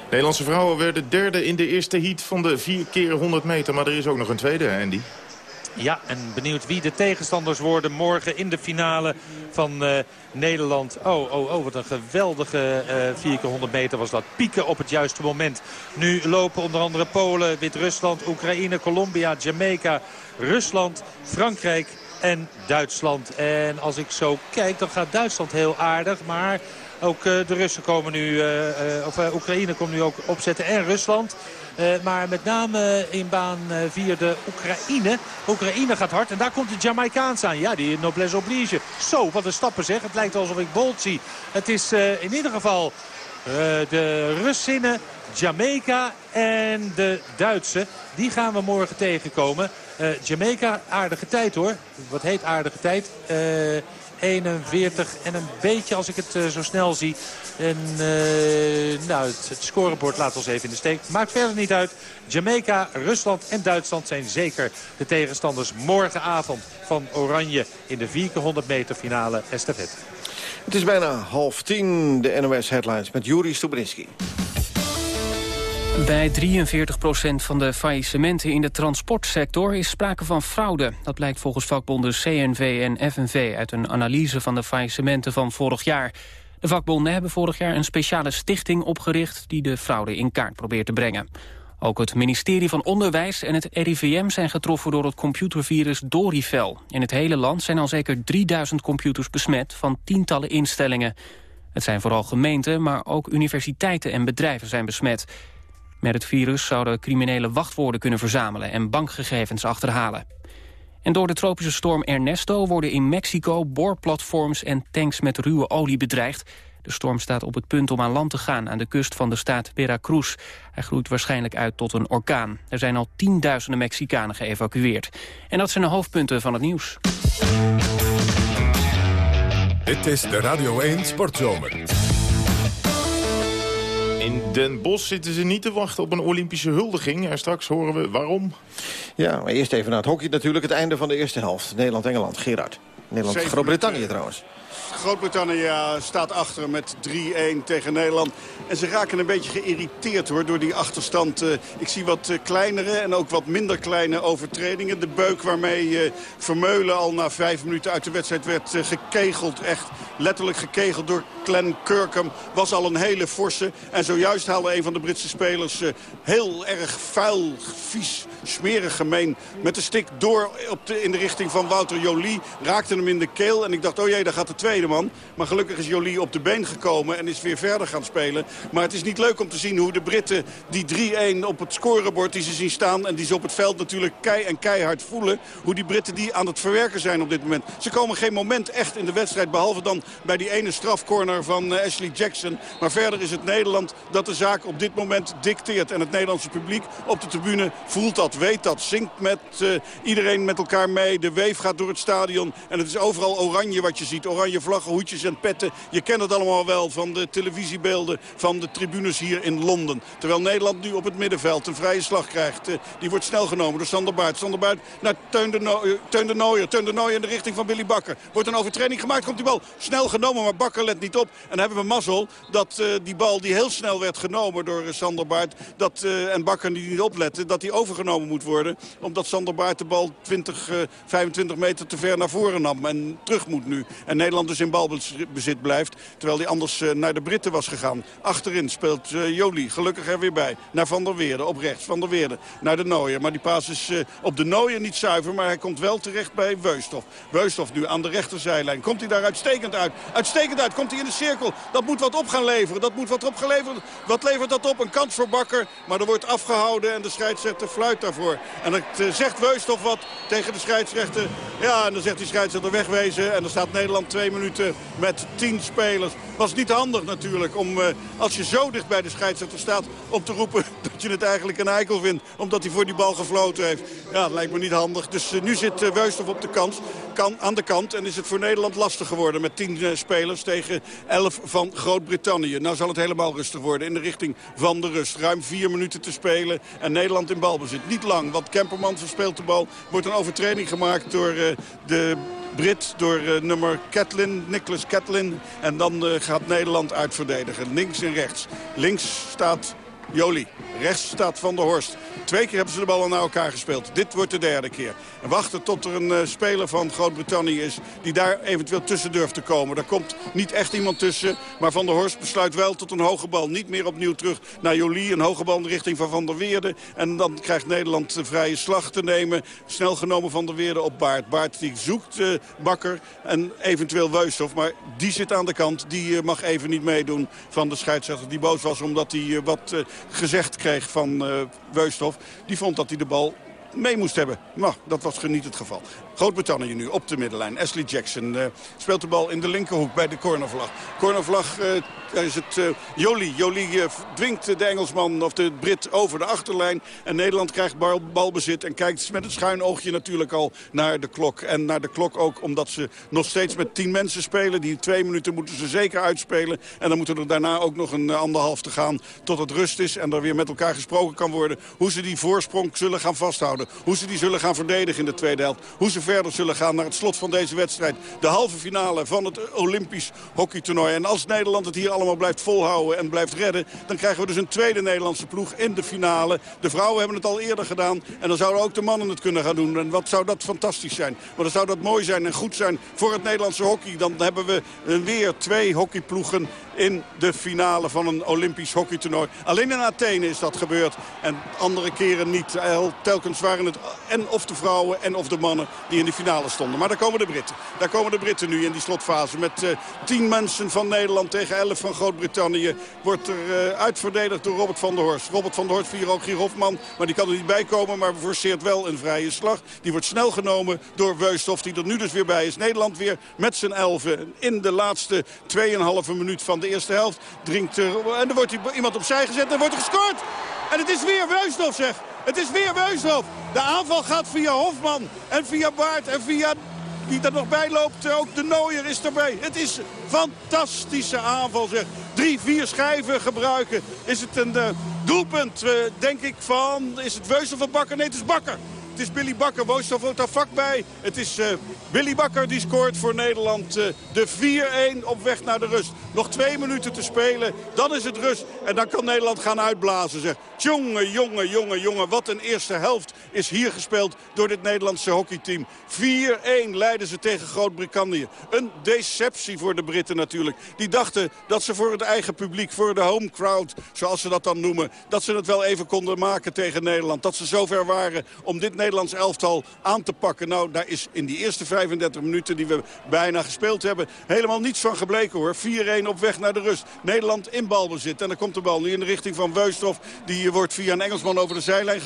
Nederlandse vrouwen werden derde in de eerste heat van de 4 keer 100 meter. Maar er is ook nog een tweede, Andy. Ja, en benieuwd wie de tegenstanders worden morgen in de finale van uh, Nederland. Oh, oh, oh, wat een geweldige uh, 4 keer 100 meter was dat. Pieken op het juiste moment. Nu lopen onder andere Polen, Wit-Rusland, Oekraïne, Colombia, Jamaica, Rusland, Frankrijk en Duitsland. En als ik zo kijk, dan gaat Duitsland heel aardig, maar... Ook uh, de Russen komen nu, uh, of Oekraïne komt nu ook opzetten en Rusland. Uh, maar met name in baan 4 uh, de Oekraïne. Oekraïne gaat hard en daar komt de Jamaicaans aan. Ja, die noblesse oblige. Zo, wat een stappen zeg. Het lijkt alsof ik Bolt zie. Het is uh, in ieder geval de Russinnen, Jamaica en de Duitse. Die gaan we morgen tegenkomen. Jamaica, aardige tijd hoor. Wat heet aardige tijd? en een beetje als ik het zo snel zie. En uh, nou, het, het, scorebord laat ons even in de steek. Maakt verder niet uit. Jamaica, Rusland en Duitsland zijn zeker de tegenstanders morgenavond van Oranje in de 400 meter finale estafette. Het is bijna half tien, de NOS Headlines met Juri Stubrinski. Bij 43% van de faillissementen in de transportsector is sprake van fraude. Dat blijkt volgens vakbonden CNV en FNV uit een analyse van de faillissementen van vorig jaar. De vakbonden hebben vorig jaar een speciale stichting opgericht... die de fraude in kaart probeert te brengen. Ook het ministerie van Onderwijs en het RIVM zijn getroffen door het computervirus Dorivel. In het hele land zijn al zeker 3000 computers besmet van tientallen instellingen. Het zijn vooral gemeenten, maar ook universiteiten en bedrijven zijn besmet. Met het virus zouden criminelen wachtwoorden kunnen verzamelen en bankgegevens achterhalen. En door de tropische storm Ernesto worden in Mexico boorplatforms en tanks met ruwe olie bedreigd. De storm staat op het punt om aan land te gaan aan de kust van de staat Veracruz. Hij groeit waarschijnlijk uit tot een orkaan. Er zijn al tienduizenden Mexicanen geëvacueerd. En dat zijn de hoofdpunten van het nieuws. Dit is de Radio 1 Sportzomer. In Den Bosch zitten ze niet te wachten op een Olympische huldiging. En straks horen we waarom. Ja, maar eerst even naar het hockey natuurlijk. Het einde van de eerste helft. Nederland-Engeland. Gerard. Nederland-Groot-Brittannië trouwens. Groot-Brittannië staat achter met 3-1 tegen Nederland. En ze raken een beetje geïrriteerd hoor, door die achterstand. Eh, ik zie wat eh, kleinere en ook wat minder kleine overtredingen. De beuk waarmee eh, Vermeulen al na vijf minuten uit de wedstrijd werd gekegeld. Echt letterlijk gekegeld door Glenn Kirkham. Was al een hele forse. En zojuist haalde een van de Britse spelers heel erg vuil, vies, smerig gemeen. Met de stick door op de, in de richting van Wouter Jolie. Raakte hem in de keel. En ik dacht, oh jee, daar gaat de tweede man. Maar gelukkig is Jolie op de been gekomen en is weer verder gaan spelen. Maar het is niet leuk om te zien hoe de Britten die 3-1 op het scorebord die ze zien staan... en die ze op het veld natuurlijk kei en keihard voelen... hoe die Britten die aan het verwerken zijn op dit moment. Ze komen geen moment echt in de wedstrijd... behalve dan bij die ene strafcorner van eh, Ashley Jackson. Maar verder is het Nederland dat de zaak op dit moment dicteert. En het Nederlandse publiek op de tribune voelt dat, weet dat. Zingt met uh, iedereen met elkaar mee. De weef gaat door het stadion. En het is overal oranje wat je ziet. Oranje vlaggen, hoedjes en petten. Je kent het allemaal wel van de televisiebeelden van de tribunes hier in Londen. Terwijl Nederland nu op het middenveld een vrije slag krijgt. Uh, die wordt snel genomen door Sander Baart. Sander Baart naar Teun de, uh, Teun de Nooier. De in de richting van Billy Bakker. Wordt een overtreding gemaakt, komt die bal snel genomen. Maar Bakker let niet op. En hebben we mazzel dat die bal die heel snel werd genomen door Sander Baart. Dat, en Bakker die niet oplette, dat die overgenomen moet worden. Omdat Sander Baart de bal 20, 25 meter te ver naar voren nam. En terug moet nu. En Nederland dus in balbezit blijft. Terwijl hij anders naar de Britten was gegaan. Achterin speelt uh, Jolie gelukkig er weer bij. Naar Van der Weerde, op rechts. Van der Weerde naar de Nooier. Maar die paas is op de Nooier niet zuiver. Maar hij komt wel terecht bij Weusthof. Weusthof nu aan de rechterzijlijn. Komt hij daar uitstekend uit. Uitstekend uit. Komt hij in de cirkel. Dat moet wat op gaan leveren. Dat moet wat opgeleverd. Wat levert dat op? Een kans voor Bakker. Maar er wordt afgehouden en de scheidsrechter fluit daarvoor. En dat uh, zegt Weusthof wat tegen de scheidsrechter. Ja, en dan zegt die scheidsrechter wegwezen. En dan staat Nederland twee minuten met tien spelers. Was niet handig natuurlijk om uh, als je zo dicht bij de scheidsrechter staat... om te roepen dat je het eigenlijk een eikel vindt... omdat hij voor die bal gefloten heeft. Ja, dat lijkt me niet handig. Dus uh, nu zit Weusthof op de kant, kan, aan de kant... en is het voor Nederland lastig geworden met 10 uh, spelers tegen 11 van Groot-Brittannië. Nou zal het helemaal rustig worden in de richting van de rust. Ruim vier minuten te spelen en Nederland in balbezit. Niet lang, want Kemperman verspeelt de bal. Wordt een overtreding gemaakt door de Brit door uh, nummer Catlin, Nicholas Catlin. En dan uh, gaat Nederland uitverdedigen. Links en rechts. Links staat Jolie. Rechts staat Van der Horst. Twee keer hebben ze de bal al naar elkaar gespeeld. Dit wordt de derde keer. En wachten tot er een uh, speler van Groot-Brittannië is... die daar eventueel tussen durft te komen. Daar komt niet echt iemand tussen. Maar Van der Horst besluit wel tot een hoge bal. Niet meer opnieuw terug naar Jolie. Een hoge bal in de richting van Van der Weerde. En dan krijgt Nederland de vrije slag te nemen. Snel genomen Van der Weerde op Baart. Baart die zoekt uh, Bakker en eventueel Weushof. Maar die zit aan de kant. Die uh, mag even niet meedoen van de scheidsrechter. Die boos was omdat hij wat gezegd kreeg van Weushof. Die vond dat hij de bal mee moest hebben. Maar dat was niet het geval. Groot-Brittannië nu op de middenlijn. Ashley Jackson uh, speelt de bal in de linkerhoek bij de cornervlag. Cornervlag uh, is het uh, Jolie. Jolie dwingt de Engelsman of de Brit over de achterlijn. En Nederland krijgt bal, balbezit en kijkt met een schuin oogje natuurlijk al naar de klok. En naar de klok ook omdat ze nog steeds met tien mensen spelen. Die twee minuten moeten ze zeker uitspelen. En dan moeten er daarna ook nog een anderhalf te gaan tot het rust is. En er weer met elkaar gesproken kan worden hoe ze die voorsprong zullen gaan vasthouden. Hoe ze die zullen gaan verdedigen in de tweede helft. Hoe ze verder zullen gaan naar het slot van deze wedstrijd. De halve finale van het Olympisch hockeytoernooi. En als Nederland het hier allemaal blijft volhouden en blijft redden... dan krijgen we dus een tweede Nederlandse ploeg in de finale. De vrouwen hebben het al eerder gedaan. En dan zouden ook de mannen het kunnen gaan doen. En wat zou dat fantastisch zijn. Maar dan zou dat mooi zijn en goed zijn voor het Nederlandse hockey. Dan hebben we weer twee hockeyploegen in de finale van een Olympisch hockeytoernooi. Alleen in Athene is dat gebeurd. En andere keren niet. Telkens waren het en of de vrouwen en of de mannen die in de finale stonden. Maar daar komen de Britten. Daar komen de Britten nu in die slotfase. Met uh, tien mensen van Nederland tegen elf van Groot-Brittannië. Wordt er uh, uitverdedigd door Robert van der Horst. Robert van der Horst via ook Hofman. Maar die kan er niet bij komen. Maar forceert wel een vrije slag. Die wordt snel genomen door Weusthof. Die er nu dus weer bij is. Nederland weer met zijn elfen. In de laatste 2,5 minuut van de eerste helft. Drinkt er, en er wordt iemand opzij gezet en er wordt er gescoord. En het is weer Weusthof zeg. Het is weer Weusthof. De aanval gaat via Hofman en via Baart en via die er nog bij loopt. Ook de Nooier is erbij. Het is fantastische aanval zeg. Drie, vier schijven gebruiken. Is het een uh, doelpunt, uh, denk ik, van... Is het Weusthof of Bakker? Nee, het is Bakker. Het is Billy Bakker. Woosthof wordt daar vak bij. Het is uh, Billy Bakker die scoort voor Nederland. Uh, de 4-1 op weg naar de rust. Nog twee minuten te spelen. Dan is het rust. En dan kan Nederland gaan uitblazen. Zeg. Jongen, jongen, jongen, jongen. Wat een eerste helft is hier gespeeld door dit Nederlandse hockeyteam. 4-1 leiden ze tegen Groot-Brittannië. Een deceptie voor de Britten natuurlijk. Die dachten dat ze voor het eigen publiek, voor de home crowd, zoals ze dat dan noemen... dat ze het wel even konden maken tegen Nederland. Dat ze zover waren om dit Nederlands elftal aan te pakken. Nou, daar is in die eerste 35 minuten die we bijna gespeeld hebben... helemaal niets van gebleken hoor. 4-1 op weg naar de rust. Nederland in balbezit. En dan komt de bal nu in de richting van Weustrof. Die wordt via een Engelsman over de zijlijn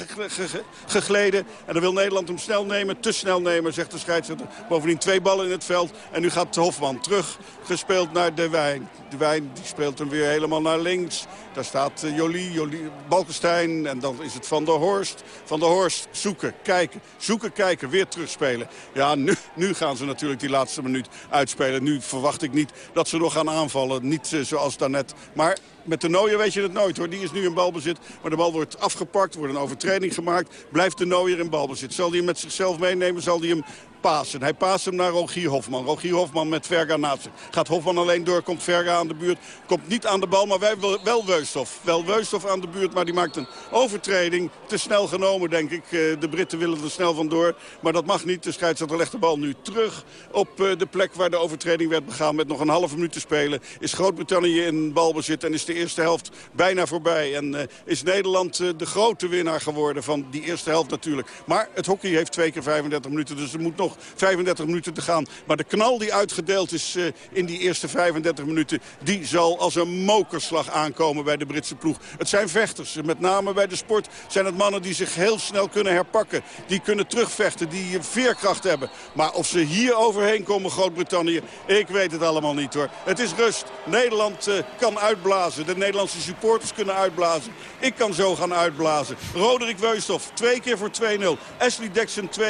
gegleden. En dan wil Nederland hem snel nemen. Te snel nemen, zegt de scheidsrechter. Bovendien twee ballen in het veld. En nu gaat Hofman terug gespeeld naar De Wijn. De Wijn die speelt hem weer helemaal naar links. Daar staat uh, Jolie, Jolie, Balkenstein en dan is het Van der Horst. Van der Horst zoeken, kijken, zoeken, kijken, weer terugspelen. Ja, nu, nu gaan ze natuurlijk die laatste minuut uitspelen. Nu verwacht ik niet dat ze nog gaan aanvallen. Niet uh, zoals daarnet. Maar met de Nooier weet je het nooit hoor. Die is nu in balbezit. Maar de bal wordt afgepakt, wordt een overtreding gemaakt. Blijft de Nooier in balbezit. Zal hij hem met zichzelf meenemen? Zal hij hem pasen. Hij paast hem naar Rogier Hofman. Rogier Hofman met Verga naast zich. Gaat Hofman alleen door, komt Verga aan de buurt. Komt niet aan de bal, maar wij wel Weusthof. Wel Weusthof aan de buurt, maar die maakt een overtreding. Te snel genomen, denk ik. Eh, de Britten willen er snel vandoor. Maar dat mag niet. De scheidsrechter legt de bal nu terug op eh, de plek waar de overtreding werd begaan. Met nog een halve minuut te spelen. Is Groot-Brittannië in balbezit en is de eerste helft bijna voorbij. En uh, is Nederland de grote winnaar geworden van die eerste helft natuurlijk. Maar het hockey heeft twee keer 35 minuten, dus er moet nog 35 minuten te gaan. Maar de knal die uitgedeeld is uh, in die eerste 35 minuten... die zal als een mokerslag aankomen bij de Britse ploeg. Het zijn vechters. Met name bij de sport zijn het mannen die zich heel snel kunnen herpakken. Die kunnen terugvechten, die veerkracht hebben. Maar of ze hier overheen komen, Groot-Brittannië... ik weet het allemaal niet hoor. Het is rust. Nederland uh, kan uitblazen. De Nederlandse supporters kunnen uitblazen. Ik kan zo gaan uitblazen. Roderick Weusthof, twee keer voor 2-0. Ashley Dexon 2-1.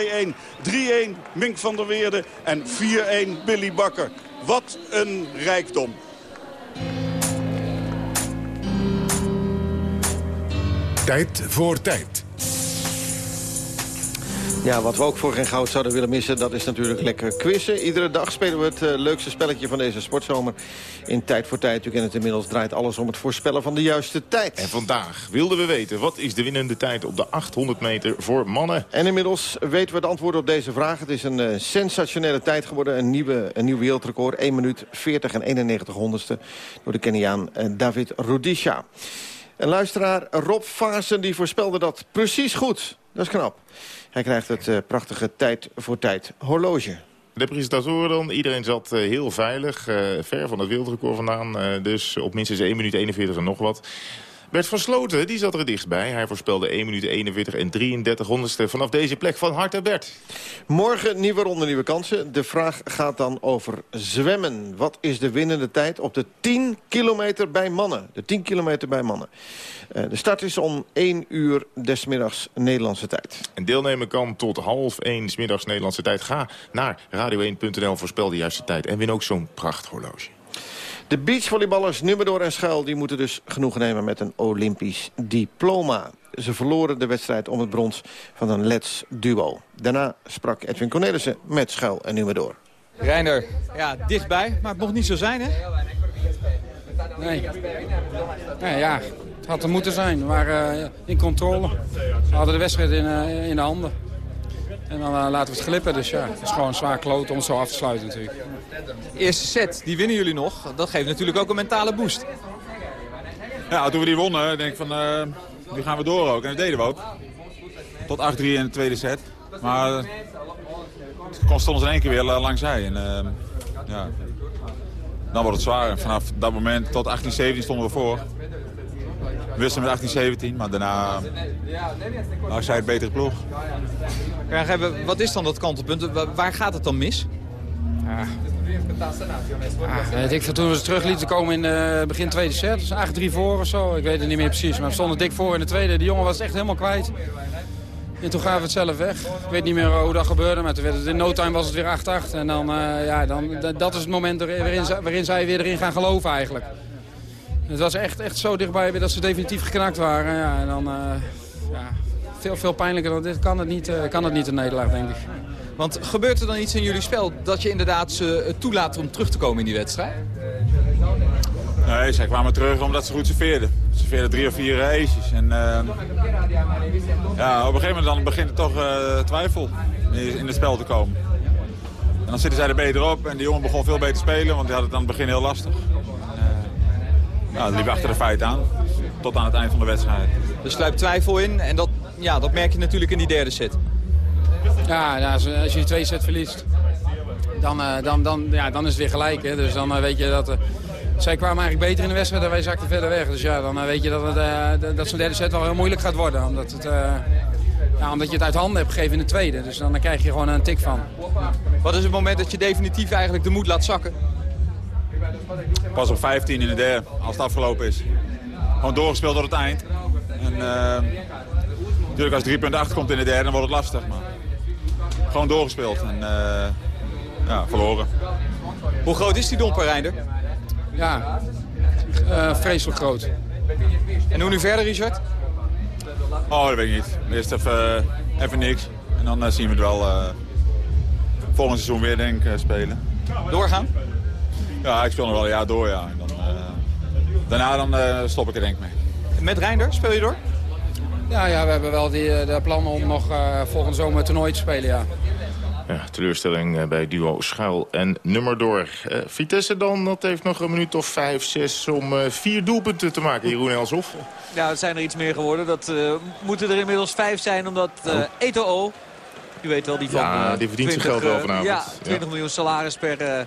3-1 Mink van der Weerde en 4-1 Billy Bakker. Wat een rijkdom. Tijd voor tijd. Ja, wat we ook voor geen goud zouden willen missen, dat is natuurlijk lekker quizzen. Iedere dag spelen we het uh, leukste spelletje van deze sportzomer. In Tijd voor Tijd, u kent het inmiddels, draait alles om het voorspellen van de juiste tijd. En vandaag wilden we weten, wat is de winnende tijd op de 800 meter voor mannen? En inmiddels weten we het antwoord op deze vraag. Het is een uh, sensationele tijd geworden, een, nieuwe, een nieuw wereldrecord. 1 minuut 40 en 91 honderdste door de Keniaan uh, David Rudisha. Een luisteraar, Rob Vaassen, die voorspelde dat precies goed. Dat is knap. Hij krijgt het uh, prachtige tijd voor tijd horloge. De presentatoren dan, iedereen zat uh, heel veilig, uh, ver van het wereldrecord vandaan. dus op minstens 1 minuut 41 en nog wat. Bert van Sloten, die zat er dichtbij. Hij voorspelde 1 minuut 41 en 33 honderdste vanaf deze plek. Van harte Bert. Morgen nieuwe ronde, nieuwe kansen. De vraag gaat dan over zwemmen. Wat is de winnende tijd op de 10 kilometer bij mannen? De 10 kilometer bij mannen. Uh, de start is om 1 uur desmiddags Nederlandse tijd. En deelnemen kan tot half 1 middags Nederlandse tijd. Ga naar radio1.nl, voorspel de juiste tijd. En win ook zo'n prachthorloge. De beachvolleyballers Nummerdoor en Schuil die moeten dus genoegen nemen met een Olympisch diploma. Ze verloren de wedstrijd om het brons van een Let's duo. Daarna sprak Edwin Cornelissen met Schuil en Nummerdoor. Reinder, ja, dichtbij, maar het mocht niet zo zijn, hè? Nee. nee ja, het had er moeten zijn. We waren uh, in controle. We hadden de wedstrijd in, uh, in de handen. En dan uh, laten we het glippen. Dus ja, het is gewoon zwaar kloot om het zo af te sluiten natuurlijk. Eerste set, die winnen jullie nog. Dat geeft natuurlijk ook een mentale boost. Ja, toen we die wonnen, denk ik van, uh, die gaan we door ook. En dat deden we ook. Tot 8-3 in de tweede set. Maar uh, het stond in één keer weer langs zij. En, uh, ja, dan wordt het zwaar. En vanaf dat moment tot 18-17 stonden we voor. Wisten met 18-17, maar daarna nou, zij het betere ploeg. Wat is dan dat kantelpunt? Waar gaat het dan mis? Ja. Ah, ik van toen we ze terug lieten komen in uh, begin tweede set. Dus eigenlijk drie voor of zo. Ik weet het niet meer precies. Maar we stonden dik voor in de tweede. De jongen was echt helemaal kwijt. En toen gaven we het zelf weg. Ik weet niet meer hoe dat gebeurde. Maar toen werd het, in no time was het weer 8-8. En dan, uh, ja, dan, dat is het moment waarin, waarin zij weer erin gaan geloven eigenlijk. Het was echt, echt zo dichtbij dat ze definitief geknakt waren. Ja, en dan, uh, ja, veel, veel pijnlijker dan dit kan het niet, uh, kan het niet in Nederland, denk ik. Want gebeurt er dan iets in jullie spel dat je inderdaad ze toelaat om terug te komen in die wedstrijd? Nee, zij kwamen terug omdat ze goed serveerden. Ze serveerden drie of vier races. En, uh, ja, op een gegeven moment dan begint er toch uh, twijfel in het spel te komen. En dan zitten zij er beter op en die jongen begon veel beter te spelen, want die had het aan het begin heel lastig. Ja, dat liep achter de feiten aan. Tot aan het eind van de wedstrijd. Er sluipt twijfel in en dat, ja, dat merk je natuurlijk in die derde set. Ja, nou, als, als je die twee set verliest, dan, uh, dan, dan, ja, dan is het weer gelijk. Hè. Dus dan uh, weet je dat... Zij kwamen eigenlijk beter in de wedstrijd en wij zakten verder weg. Dus ja, dan weet je dat, het, dat zo'n derde set wel heel moeilijk gaat worden. Omdat, het, ja, omdat je het uit handen hebt gegeven in de tweede. Dus dan, dan krijg je gewoon een tik van. Wat is het moment dat je definitief eigenlijk de moed laat zakken? Pas op 15 in de derde, als het afgelopen is. Gewoon doorgespeeld tot het eind. En, uh, natuurlijk als 3 punten achter komt in de derde, dan wordt het lastig. Maar gewoon doorgespeeld en uh, ja, verloren. Hoe groot is die domper, Reinder? Ja, uh, vreselijk groot. En hoe nu verder, Richard? Oh, dat weet ik niet. Eerst even, even niks. En dan zien we het wel volgend seizoen weer, denk ik, spelen. Doorgaan? Ja, ik speel nog wel een jaar door, ja. En dan, uh, daarna dan, uh, stop ik er denk ik mee. Met Reinder speel je door? Ja, ja we hebben wel die, de plannen om nog uh, volgende zomer het toernooi te spelen, ja. Ja, teleurstelling bij duo Schuil en nummer door. Uh, Vitesse dan, dat heeft nog een minuut of vijf, zes om uh, vier doelpunten te maken, Jeroen Elshoff. Ja, het zijn er iets meer geworden. Dat uh, moeten er inmiddels vijf zijn, omdat uh, oh. Eto'o, u weet wel, die van... Ja, die verdient 20, zijn geld wel vanavond. Ja, 20 ja. miljoen salaris per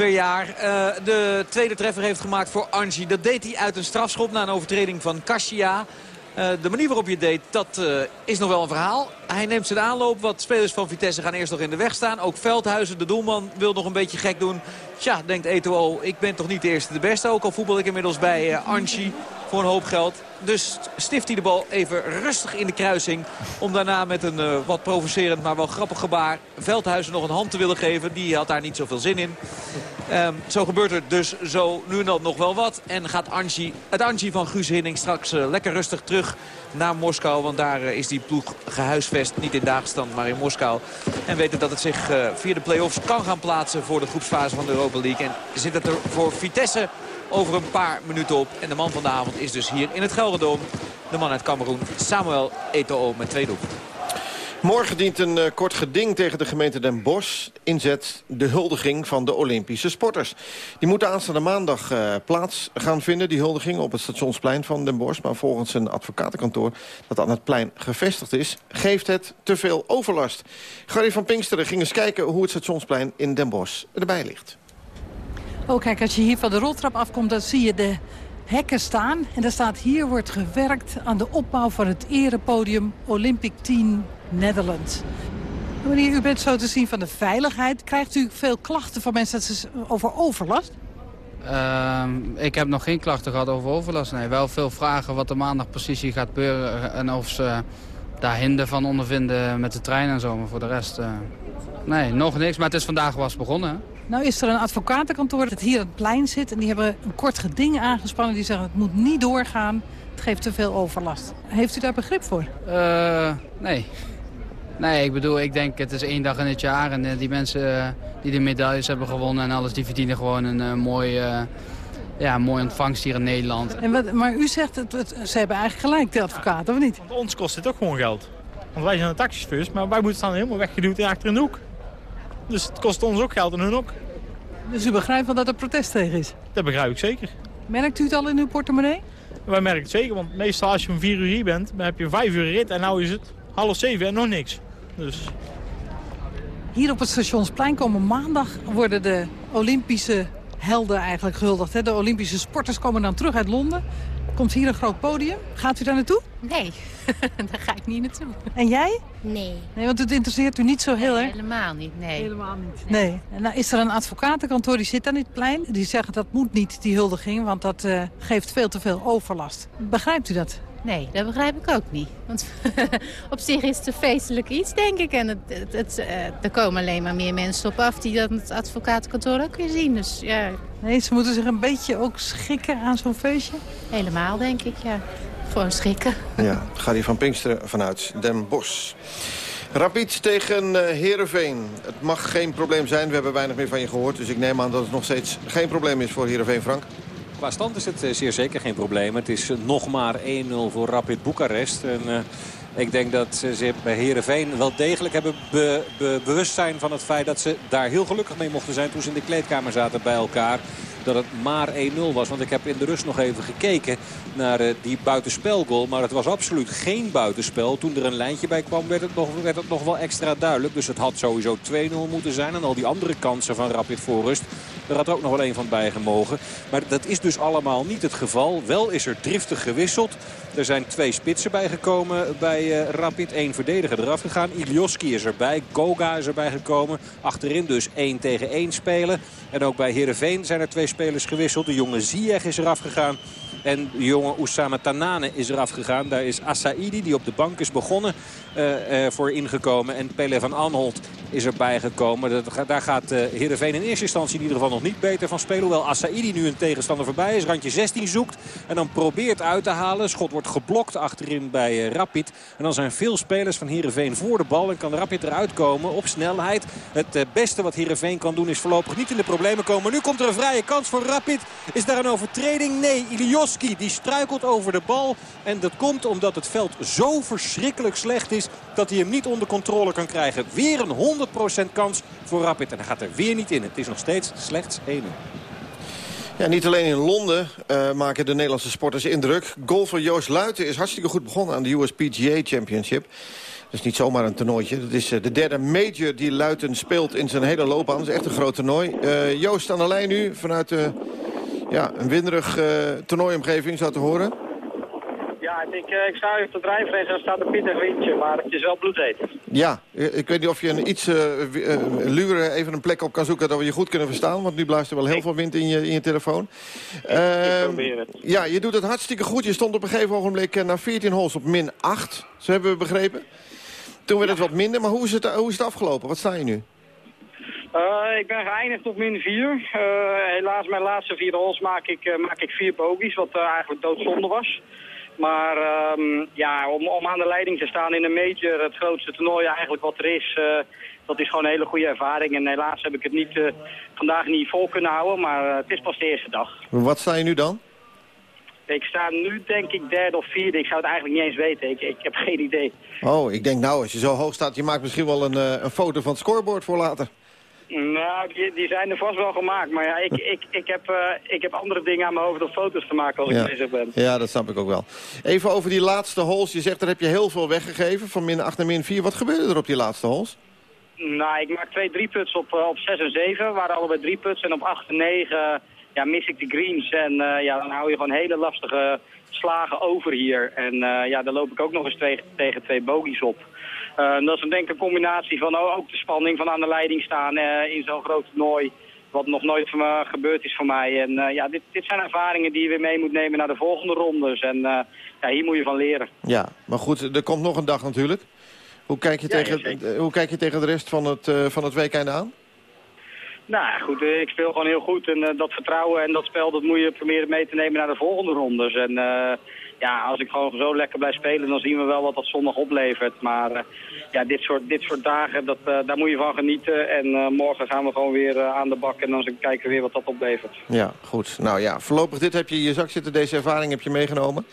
per jaar. Uh, de tweede treffer heeft gemaakt voor Angie. Dat deed hij uit een strafschop na een overtreding van Kasia. Uh, de manier waarop je deed, dat uh, is nog wel een verhaal. Hij neemt zijn aanloop. Wat spelers van Vitesse gaan eerst nog in de weg staan. Ook Veldhuizen, de doelman, wil nog een beetje gek doen. Tja, denkt Eto'o, ik ben toch niet de eerste de beste. Ook al voetbal ik inmiddels bij uh, Angie voor een hoop geld. Dus stift hij de bal even rustig in de kruising. Om daarna met een uh, wat provocerend, maar wel grappig gebaar... Veldhuizen nog een hand te willen geven. Die had daar niet zoveel zin in. Um, zo gebeurt er dus zo nu en dan nog wel wat. En gaat Angie, het Angie van Guus Hinning straks uh, lekker rustig terug naar Moskou. Want daar is die ploeg gehuisvest. Niet in Dagestan, maar in Moskou. En weten dat het zich via de play-offs kan gaan plaatsen voor de groepsfase van de Europa En zit het er voor Vitesse over een paar minuten op. En de man van de avond is dus hier in het Gelredome. De man uit Cameroen, Samuel Eto'o met twee doelpunten. Morgen dient een uh, kort geding tegen de gemeente Den Bosch. Inzet de huldiging van de Olympische sporters. Die moeten aanstaande maandag uh, plaats gaan vinden, die huldiging... op het stationsplein van Den Bosch. Maar volgens een advocatenkantoor dat aan het plein gevestigd is... geeft het te veel overlast. Gary van Pinksteren ging eens kijken hoe het stationsplein in Den Bosch erbij ligt. Oh, kijk, als je hier van de roltrap afkomt, dan zie je de hekken staan. En daar staat hier wordt gewerkt aan de opbouw van het erepodium Olympic Team Netherlands. Meneer, u bent zo te zien van de veiligheid. Krijgt u veel klachten van mensen dat ze over overlast? Ehm, ik heb nog geen klachten gehad over overlast. Nee, wel veel vragen wat er maandag precies hier gaat gebeuren. En of ze daar hinder van ondervinden met de trein en zo. Maar voor de rest, uh, nee, nog niks. Maar het is vandaag was begonnen. Nou is er een advocatenkantoor dat hier aan het plein zit. En die hebben een kort geding aangespannen. Die zeggen het moet niet doorgaan. Het geeft te veel overlast. Heeft u daar begrip voor? Uh, nee. Nee, ik bedoel, ik denk het is één dag in het jaar. En uh, die mensen die de medailles hebben gewonnen en alles, die verdienen gewoon een mooi ja, mooi ontvangst hier in Nederland. En wat, maar u zegt, het, het, ze hebben eigenlijk gelijk, de advocaten, of niet? Want ons kost het ook gewoon geld. Want wij zijn de taxichauffeurs, maar wij moeten staan helemaal weggeduwd achter in de hoek. Dus het kost ons ook geld en hun ook. Dus u begrijpt wel dat er protest tegen is? Dat begrijp ik zeker. Merkt u het al in uw portemonnee? Wij merken het zeker, want meestal als je om vier uur hier bent, dan heb je vijf uur rit en nu is het half zeven en nog niks. Dus... Hier op het Stationsplein komen maandag worden de Olympische helden eigenlijk gehuldigd. Hè? De Olympische sporters komen dan terug uit Londen. Komt hier een groot podium. Gaat u daar naartoe? Nee, daar ga ik niet naartoe. En jij? Nee. Nee, want het interesseert u niet zo heel nee, erg? helemaal niet, nee. Helemaal niet. Nee. En nou is er een advocatenkantoor, die zit aan dit plein. Die zeggen dat moet niet, die huldiging, want dat uh, geeft veel te veel overlast. Begrijpt u dat? Nee, dat begrijp ik ook niet. Want op zich is het een feestelijk iets, denk ik. En het, het, het uh, er komen alleen maar meer mensen op af die dat het advocatenkantoor ook weer zien. Dus ja. Nee, ze moeten zich een beetje ook schikken aan zo'n feestje? Helemaal, denk ik, ja. Gewoon schikken. Ja, ga die van Pinksteren vanuit Den Bosch. Rapid tegen uh, Heerenveen. Het mag geen probleem zijn. We hebben weinig meer van je gehoord. Dus ik neem aan dat het nog steeds geen probleem is voor Heerenveen, Frank. Qua stand is het zeer zeker geen probleem. Het is nog maar 1-0 voor Rapid Boekarest. En, uh, ik denk dat ze bij Heerenveen wel degelijk hebben be, be, bewustzijn van het feit dat ze daar heel gelukkig mee mochten zijn toen ze in de kleedkamer zaten bij elkaar dat het maar 1-0 was. Want ik heb in de rust nog even gekeken naar die buitenspelgoal. Maar het was absoluut geen buitenspel. Toen er een lijntje bij kwam werd het nog, werd het nog wel extra duidelijk. Dus het had sowieso 2-0 moeten zijn. En al die andere kansen van Rapid Forest. Daar had ook nog wel een van bij gemogen. Maar dat is dus allemaal niet het geval. Wel is er driftig gewisseld. Er zijn twee spitsen bijgekomen bij uh, Rapid. Eén verdediger eraf gegaan. Ilioski is erbij. Goga is erbij gekomen. Achterin dus 1 tegen 1 spelen. En ook bij Heerenveen zijn er twee spelers gewisseld. De jonge Ziyech is eraf gegaan. En de jonge Oussama Tanane is eraf gegaan. Daar is Assaidi, die op de bank is begonnen, uh, uh, voor ingekomen. En Pele van Anholt is erbij gekomen. Dat, daar gaat uh, Heerenveen in eerste instantie in ieder geval nog niet beter van spelen. Hoewel Assaidi nu een tegenstander voorbij is. Randje 16 zoekt en dan probeert uit te halen. Schot wordt geblokt achterin bij Rapid. En dan zijn veel spelers van Heerenveen voor de bal. En kan Rapid eruit komen op snelheid. Het beste wat Heerenveen kan doen is voorlopig niet in de problemen komen. Nu komt er een vrije kans voor Rapid. Is daar een overtreding? Nee, Die struikelt over de bal. En dat komt omdat het veld zo verschrikkelijk slecht is dat hij hem niet onder controle kan krijgen. Weer een 100% kans voor Rapid. En hij gaat er weer niet in. Het is nog steeds slechts 1-0. Ja, niet alleen in Londen uh, maken de Nederlandse sporters indruk. Golfer Joost Luiten is hartstikke goed begonnen aan de USPGA Championship. Dat is niet zomaar een toernooitje. Dat is uh, de derde major die Luiten speelt in zijn hele loopbaan. Dat is echt een groot toernooi. Uh, Joost aan de lijn nu vanuit de ja, een winderig uh, toernooiomgeving zou te horen. Ja, ik, ik sta even op de drijfrace en er staat een pittig windje, maar het is wel bloedheet. Ja, ik weet niet of je een iets uh, luwere even een plek op kan zoeken dat we je goed kunnen verstaan. Want nu blaast er wel heel ik... veel wind in je, in je telefoon. Ik, uh, ik probeer het. Ja, je doet het hartstikke goed. Je stond op een gegeven ogenblik naar 14 holes op min 8. Zo hebben we begrepen. Toen werd het wat minder, maar hoe is het, hoe is het afgelopen? Wat sta je nu? Uh, ik ben geëindigd op min 4. Uh, helaas, mijn laatste vier holes maak ik, uh, maak ik vier bogies, wat eigenlijk doodzonde was. Maar um, ja, om, om aan de leiding te staan in een major, het grootste toernooi eigenlijk wat er is, dat is gewoon een hele goede ervaring. En helaas heb ik het niet, vandaag niet vol kunnen houden, maar het is pas de eerste dag. Wat sta je nu dan? Ik sta nu denk ik derde of vierde. Ik zou het eigenlijk niet eens weten. Ik, ik heb geen idee. Oh, ik denk nou, als je zo hoog staat, je maakt misschien wel een, een foto van het scoreboard voor later. Nou, die, die, zijn er vast wel gemaakt. Maar ja, ik, ik, ik, heb, uh, ik heb andere dingen aan mijn hoofd dan foto's te maken als ja. ik bezig ben. Ja, dat snap ik ook wel. Even over die laatste holes. Je zegt, daar heb je heel veel weggegeven, van min 8 naar min 4. Wat gebeurde er op die laatste holes? Nou, ik maak twee drie puts op, uh, op 6 en 7. waren allebei drie puts. En op 8 en 9 ja, mis ik de greens. En ja, dan hou je gewoon hele lastige slagen over hier. En ja, dan loop ik ook nog eens tegen, tegen twee bogies op. dat is een, denk ik een combinatie van oh, ook de spanning van aan de leiding staan in zo'n groot toernooi. Wat nog nooit van me gebeurd is voor mij. En ja, dit, dit zijn ervaringen die je weer mee moet nemen naar de volgende rondes. En ja, hier moet je van leren. Ja, maar goed, er komt nog een dag natuurlijk. Hoe kijk je, tegen, hoe kijk je tegen de rest van het, van het weekend aan? Nou goed, eh, ik speel gewoon heel goed. En dat vertrouwen en dat spel dat moet je proberen mee te nemen naar de volgende rondes. En ja, als ik gewoon zo lekker blijf spelen, dan zien we wel wat dat zondag oplevert. Maar ja, dit soort, dit soort dagen, dat, daar moet je van genieten. En morgen gaan we gewoon weer aan de bak en dan kijken we weer wat dat oplevert. Ja, goed. Nou ja, voorlopig dit heb je in je zak zitten. Deze ervaring heb je meegenomen.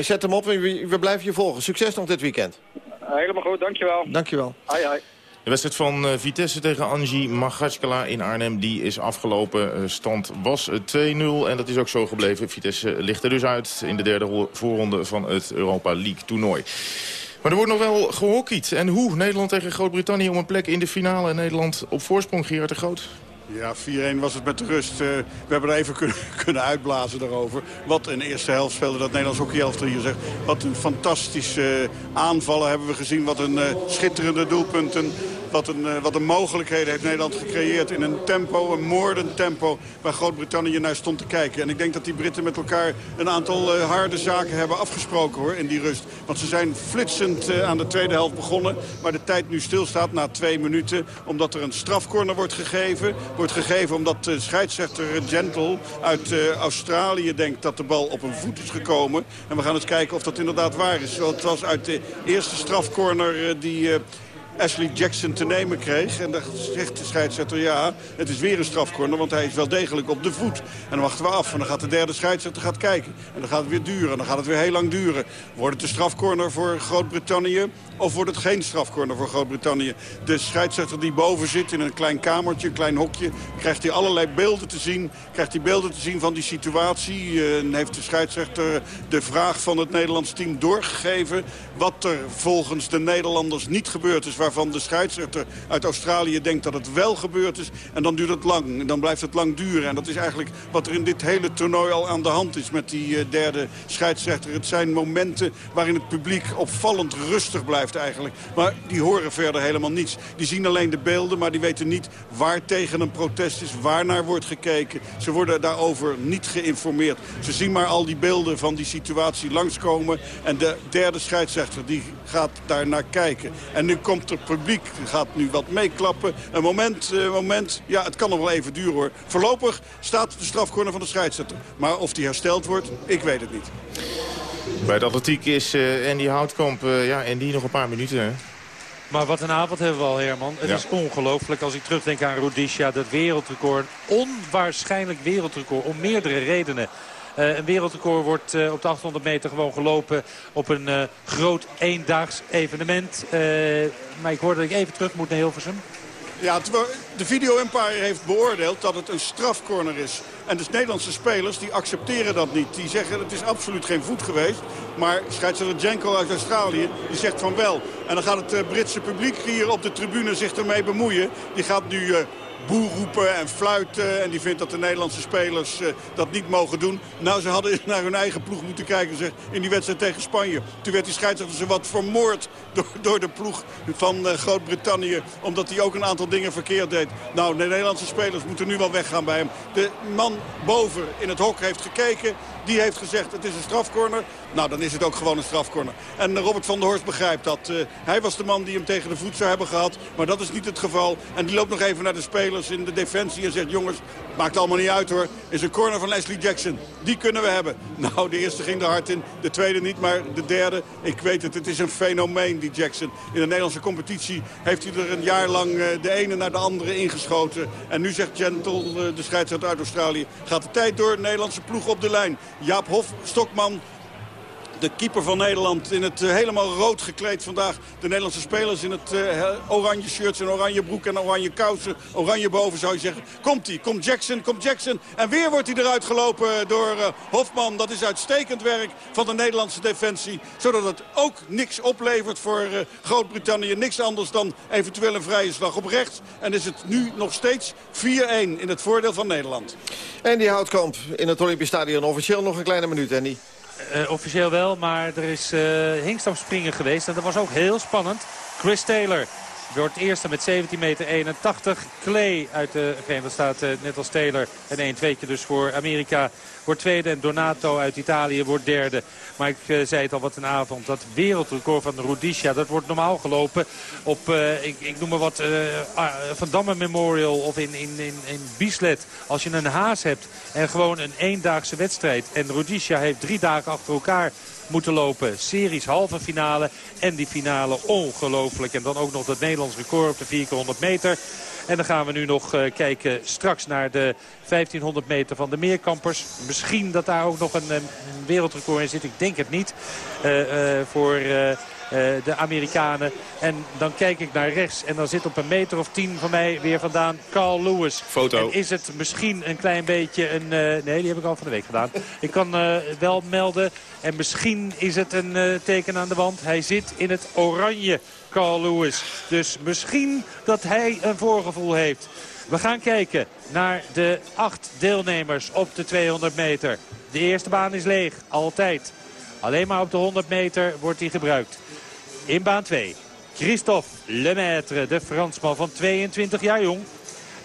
zet hem op en we, we blijven je volgen. Succes nog dit weekend. Helemaal goed, dankjewel. Dankjewel. Hoi, hoi. De wedstrijd van eh, Vitesse tegen Angie Magashkala in Arnhem die is afgelopen. Eh, stand was 2-0 en dat is ook zo gebleven. Vitesse ligt er dus uit in de derde voorronde van het Europa League toernooi. Maar er wordt nog wel gehockeyd. En hoe? Nederland tegen Groot-Brittannië om een plek in de finale. Nederland op voorsprong, Gerard de Groot. Ja, 4-1 was het met de rust. We hebben er even kunnen, kunnen uitblazen daarover. Wat een eerste helft speelde dat Nederlands hockeyelftal hier zegt. Wat een fantastische aanvallen hebben we gezien. Wat een schitterende doelpunten. Wat een, wat een mogelijkheden heeft Nederland gecreëerd in een tempo, een moordend tempo... waar Groot-Brittannië naar stond te kijken. En ik denk dat die Britten met elkaar een aantal harde zaken hebben afgesproken hoor, in die rust. Want ze zijn flitsend aan de tweede helft begonnen. Waar de tijd nu stilstaat na twee minuten. Omdat er een strafcorner wordt gegeven wordt gegeven omdat de scheidsrechter Gentle uit Australië denkt dat de bal op een voet is gekomen. En we gaan eens kijken of dat inderdaad waar is. Het was uit de eerste strafcorner die... Ashley Jackson te nemen kreeg. En dan zegt de scheidsrechter, ja, het is weer een strafcorner, want hij is wel degelijk op de voet. En dan wachten we af en dan gaat de derde scheidsrechter gaat kijken. En dan gaat het weer duren en dan gaat het weer heel lang duren. Wordt het een strafcorner voor Groot-Brittannië of wordt het geen strafcorner voor Groot-Brittannië? De scheidsrechter die boven zit in een klein kamertje, een klein hokje, krijgt hij allerlei beelden te zien. Krijgt hij beelden te zien van die situatie. Eh, en heeft de scheidsrechter de vraag van het Nederlands team doorgegeven. Wat er volgens de Nederlanders niet gebeurd is waarvan de scheidsrechter uit Australië denkt dat het wel gebeurd is. En dan duurt het lang. En dan blijft het lang duren. En dat is eigenlijk wat er in dit hele toernooi al aan de hand is met die uh, derde scheidsrechter. Het zijn momenten waarin het publiek opvallend rustig blijft eigenlijk. Maar die horen verder helemaal niets. Die zien alleen de beelden, maar die weten niet waar tegen een protest is, waar naar wordt gekeken. Ze worden daarover niet geïnformeerd. Ze zien maar al die beelden van die situatie langskomen. En de derde scheidsrechter die gaat daar naar kijken. En nu komt er publiek, gaat nu wat meeklappen. Een moment, een moment, ja het kan nog wel even duren hoor. Voorlopig staat de strafcorner van de scheidsrechter. Maar of die hersteld wordt, ik weet het niet. Bij de atletiek is uh, Andy Houtkamp, uh, ja, en die nog een paar minuten. Hè? Maar wat een avond hebben we al, Herman. Het is ongelooflijk als ik terugdenk aan Rudisha. Dat wereldrecord, onwaarschijnlijk wereldrecord, om meerdere redenen. Uh, een wereldrecord wordt uh, op de 800 meter gewoon gelopen op een uh, groot eendaags evenement. maar ik hoorde dat ik even terug moet naar Hilversum. Ja, de Video Empire heeft beoordeeld dat het een strafcorner is. En de Nederlandse spelers die accepteren dat niet. Die zeggen het is absoluut geen voet geweest. Maar scheidsrechter Jenko uit Australië die zegt van wel. En dan gaat het Britse publiek hier op de tribune zich ermee bemoeien. Die gaat nu boer roepen en fluiten. En die vindt dat de Nederlandse spelers uh, dat niet mogen doen. Nou, ze hadden naar hun eigen ploeg moeten kijken zeg, in die wedstrijd tegen Spanje. Toen werd die scheidsrechter ze wat vermoord door, door de ploeg van uh, Groot-Brittannië. Omdat hij ook een aantal dingen verkeerd deed. Nou, de Nederlandse spelers moeten nu wel weggaan bij hem. De man boven in het hok heeft gekeken. Die heeft gezegd het is een strafcorner. Nou, dan is het ook gewoon een strafcorner. En Robert van der Horst begrijpt dat. Uh, hij was de man die hem tegen de voet zou hebben gehad. Maar dat is niet het geval. En die loopt nog even naar de spelers in de defensie en zegt... jongens, maakt allemaal niet uit hoor. Is een corner van Leslie Jackson. Die kunnen we hebben. Nou, de eerste ging er hard in. De tweede niet, maar de derde. Ik weet het, het is een fenomeen, die Jackson. In de Nederlandse competitie heeft hij er een jaar lang uh, de ene naar de andere ingeschoten. En nu zegt Gentle, de scheidsrechter uit Australië... gaat de tijd door, Nederlandse ploeg op de lijn. Jaap Hof, Stokman, De keeper van Nederland in het uh, helemaal rood gekleed vandaag. De Nederlandse spelers in het uh, oranje shirts en oranje broek en oranje kousen. Oranje boven zou je zeggen. Komt hij, komt Jackson, komt Jackson. En weer wordt hij eruit gelopen door uh, Hofman. Dat is uitstekend werk van de Nederlandse defensie. Zodat het ook niks oplevert voor Groot-Brittannië. Niks anders dan eventueel een vrije slag op rechts. En is het nu nog steeds 4-1 in het voordeel van Nederland. En die Houtkamp in het Olympisch Stadion. Officieel nog een kleine minuut, Andy. Uh, officieel wel, maar er is uh, hingstamspringen geweest. En dat was ook heel spannend. Chris Taylor wordt eerste met 17 meter 81. Clay uit de Verenigde Staten, net als Taylor. En 1 tweetje dus voor Amerika wordt tweede. En Donato uit Italië wordt derde. Maar ik uh, zei het al wat een avond. Dat wereldrecord van Rudisha, dat wordt normaal gelopen op, uh, ik, ik, noem maar wat, uh, Van Damme Memorial of in, in, in, in Bieslet. Als je een haas hebt en gewoon een eendaagse wedstrijd. En Rudisha heeft drie dagen achter elkaar moeten lopen. Series halve finale en die finale ongelooflijk. En dan ook nog het Nederlands record op de 400 meter. En dan gaan we nu nog uh, kijken straks naar de 1500 meter van de meerkampers. Misschien dat daar ook nog een, een wereldrecord in zit. Ik denk het niet. Uh, voor de Amerikanen. En dan kijk ik naar rechts en dan zit op een meter of tien van mij weer vandaan Carl Lewis. Foto. En is het misschien een klein beetje een... Uh, nee, die heb ik al van de week gedaan. Ik kan uh, wel melden. En misschien is het een teken aan de wand. Hij zit in het oranje, Carl Lewis. Dus misschien dat hij een voorgevoel heeft. We gaan kijken naar de acht deelnemers op de 200 meter. De eerste baan is leeg, altijd. Alleen maar op de 100 meter wordt die gebruikt. In baan 2. Christophe Lemaitre, de Fransman van 22 jaar jong.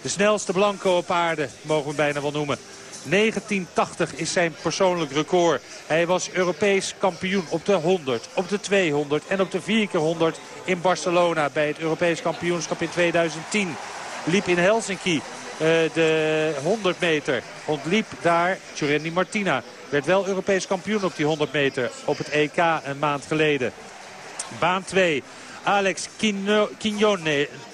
De snelste blanke op aarde, mogen we bijna wel noemen. 1980 is zijn persoonlijk record. Hij was Europees kampioen op de 100, op de 200 en op de 4 keer 100 in Barcelona bij het Europees kampioenschap in 2010. Liep in Helsinki uh, de 100 meter. Ontliep daar Tjurendi Martina. Werd wel Europees kampioen op die 100 meter op het EK een maand geleden. Baan 2. Alex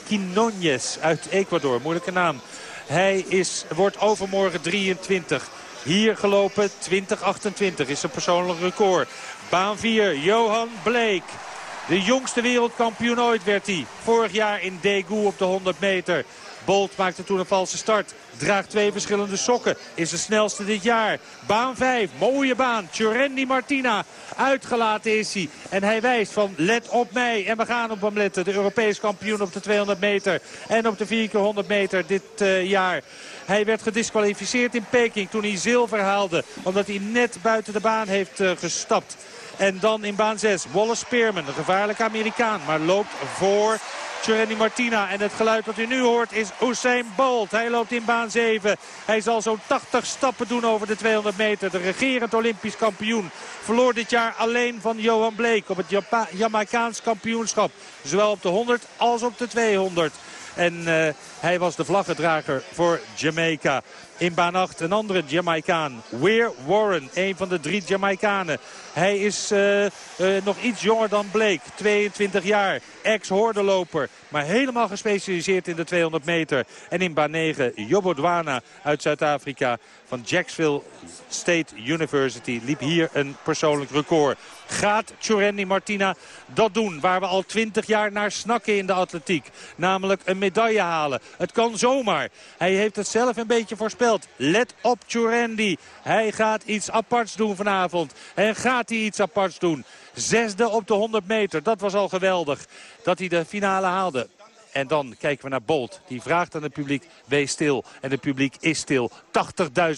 Quinones uit Ecuador. Moeilijke naam. Hij is, wordt overmorgen 23. Hier gelopen 2028 is zijn persoonlijk record. Baan 4. Johan Bleek. De jongste wereldkampioen ooit werd hij. Vorig jaar in Daegu op de 100 meter. Bolt maakte toen een valse start. Draagt twee verschillende sokken. Is de snelste dit jaar. Baan 5. Mooie baan. Tjurendi Martina. Uitgelaten is hij. En hij wijst van let op mij. En we gaan op hem letten. De Europees kampioen op de 200 meter. En op de 4 keer 100 meter dit uh, jaar. Hij werd gedisqualificeerd in Peking toen hij zilver haalde. Omdat hij net buiten de baan heeft uh, gestapt. En dan in baan 6 Wallace Spearman, een gevaarlijke Amerikaan. Maar loopt voor Tjereni Martina. En het geluid dat u nu hoort is Usain Bolt. Hij loopt in baan 7. Hij zal zo'n 80 stappen doen over de 200 meter. De regerend Olympisch kampioen verloor dit jaar alleen van Johan Bleek op het Japa Jamaicaans kampioenschap. Zowel op de 100 als op de 200. En uh, hij was de vlaggedrager voor Jamaica. In baan 8 een andere Jamaicaan. Weir Warren, een van de drie Jamaicanen. Hij is uh, uh, nog iets jonger dan Blake, 22 jaar. Ex-hoordeloper, maar helemaal gespecialiseerd in de 200 meter. En in baan 9 Jobodwana uit Zuid-Afrika van Jacksonville State University. Liep hier een persoonlijk record. Gaat Tjurendi Martina dat doen waar we al 20 jaar naar snakken in de atletiek. Namelijk een medaille halen. Het kan zomaar. Hij heeft het zelf een beetje voorspeld. Let op Tjurendi. Hij gaat iets aparts doen vanavond. En gaat hij iets aparts doen. Zesde op de 100 meter. Dat was al geweldig. Dat hij de finale haalde. En dan kijken we naar Bolt. Die vraagt aan het publiek, wees stil. En het publiek is stil.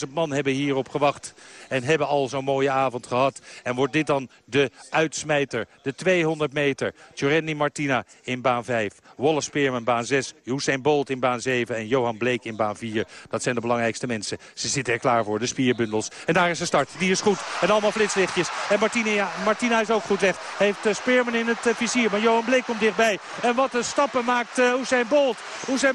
80.000 man hebben hierop gewacht. En hebben al zo'n mooie avond gehad. En wordt dit dan de uitsmijter. De 200 meter. Tjurendi Martina in baan 5. Wallace Spearman baan 6. Usain Bolt in baan 7. En Johan Bleek in baan 4. Dat zijn de belangrijkste mensen. Ze zitten er klaar voor, de spierbundels. En daar is de start. Die is goed. En allemaal flitslichtjes. En Martina, ja, Martina is ook goed weg. Heeft uh, Spearman in het uh, vizier. Maar Johan Bleek komt dichtbij. En wat een stappen maakt uh, Bolt.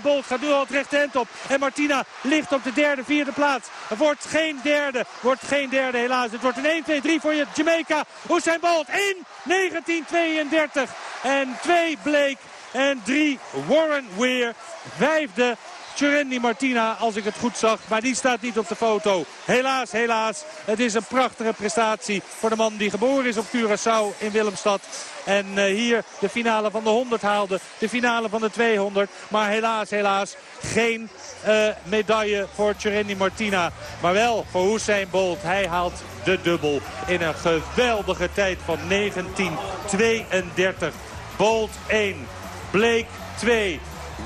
Bolt gaat nu al het rechte hand op. En Martina ligt op de derde, vierde plaats. Er wordt geen derde. Wordt geen derde helaas. Het wordt een 1, 2, 3 voor je Jamaica. Usain Bolt in 1932. En 2 Blake. En 3 Warren Weir. Vijfde Tjurendi Martina, als ik het goed zag. Maar die staat niet op de foto. Helaas, helaas. Het is een prachtige prestatie voor de man die geboren is op Curaçao in Willemstad. En uh, hier de finale van de 100 haalde. De finale van de 200. Maar helaas, helaas geen uh, medaille voor Tjurendi Martina. Maar wel voor Hussein Bolt. Hij haalt de dubbel in een geweldige tijd van 1932. Bolt 1, Blake 2,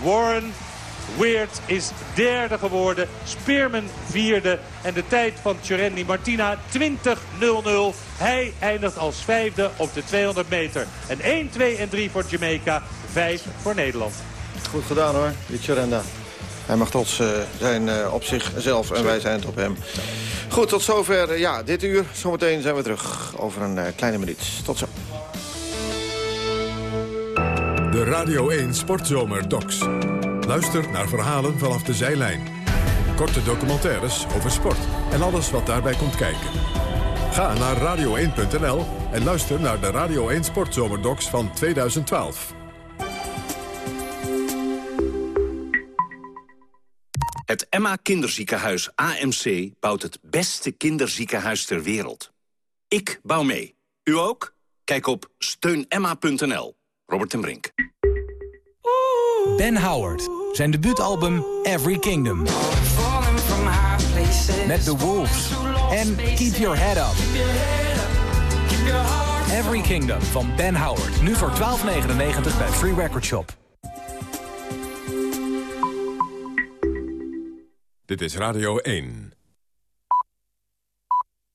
Warren Weird is derde geworden. Spearman vierde. En de tijd van Tjurendi Martina 20.00. Hij eindigt als vijfde op de 200 meter. En 1, 2 en 3 voor Jamaica. 5 voor Nederland. Goed gedaan hoor, die Tjurenda. Hij mag trots uh, zijn uh, op zichzelf en wij zijn het op hem. Goed, tot zover uh, ja, dit uur. Zometeen zijn we terug over een kleine minuut. Tot zo. De Radio 1 Sportzomer Docs. Luister naar verhalen vanaf de zijlijn. Korte documentaires over sport en alles wat daarbij komt kijken. Ga naar radio1.nl en luister naar de Radio 1 Sportzomerdocs van 2012. Het Emma Kinderziekenhuis AMC bouwt het beste kinderziekenhuis ter wereld. Ik bouw mee. U ook? Kijk op steunemma.nl. Robert en Brink. Ben Howard. Zijn debuutalbum Every Kingdom. Met The Wolves. En Keep Your Head Up. Every Kingdom van Ben Howard. Nu voor 12,99 bij Free Record Shop. Dit is Radio 1.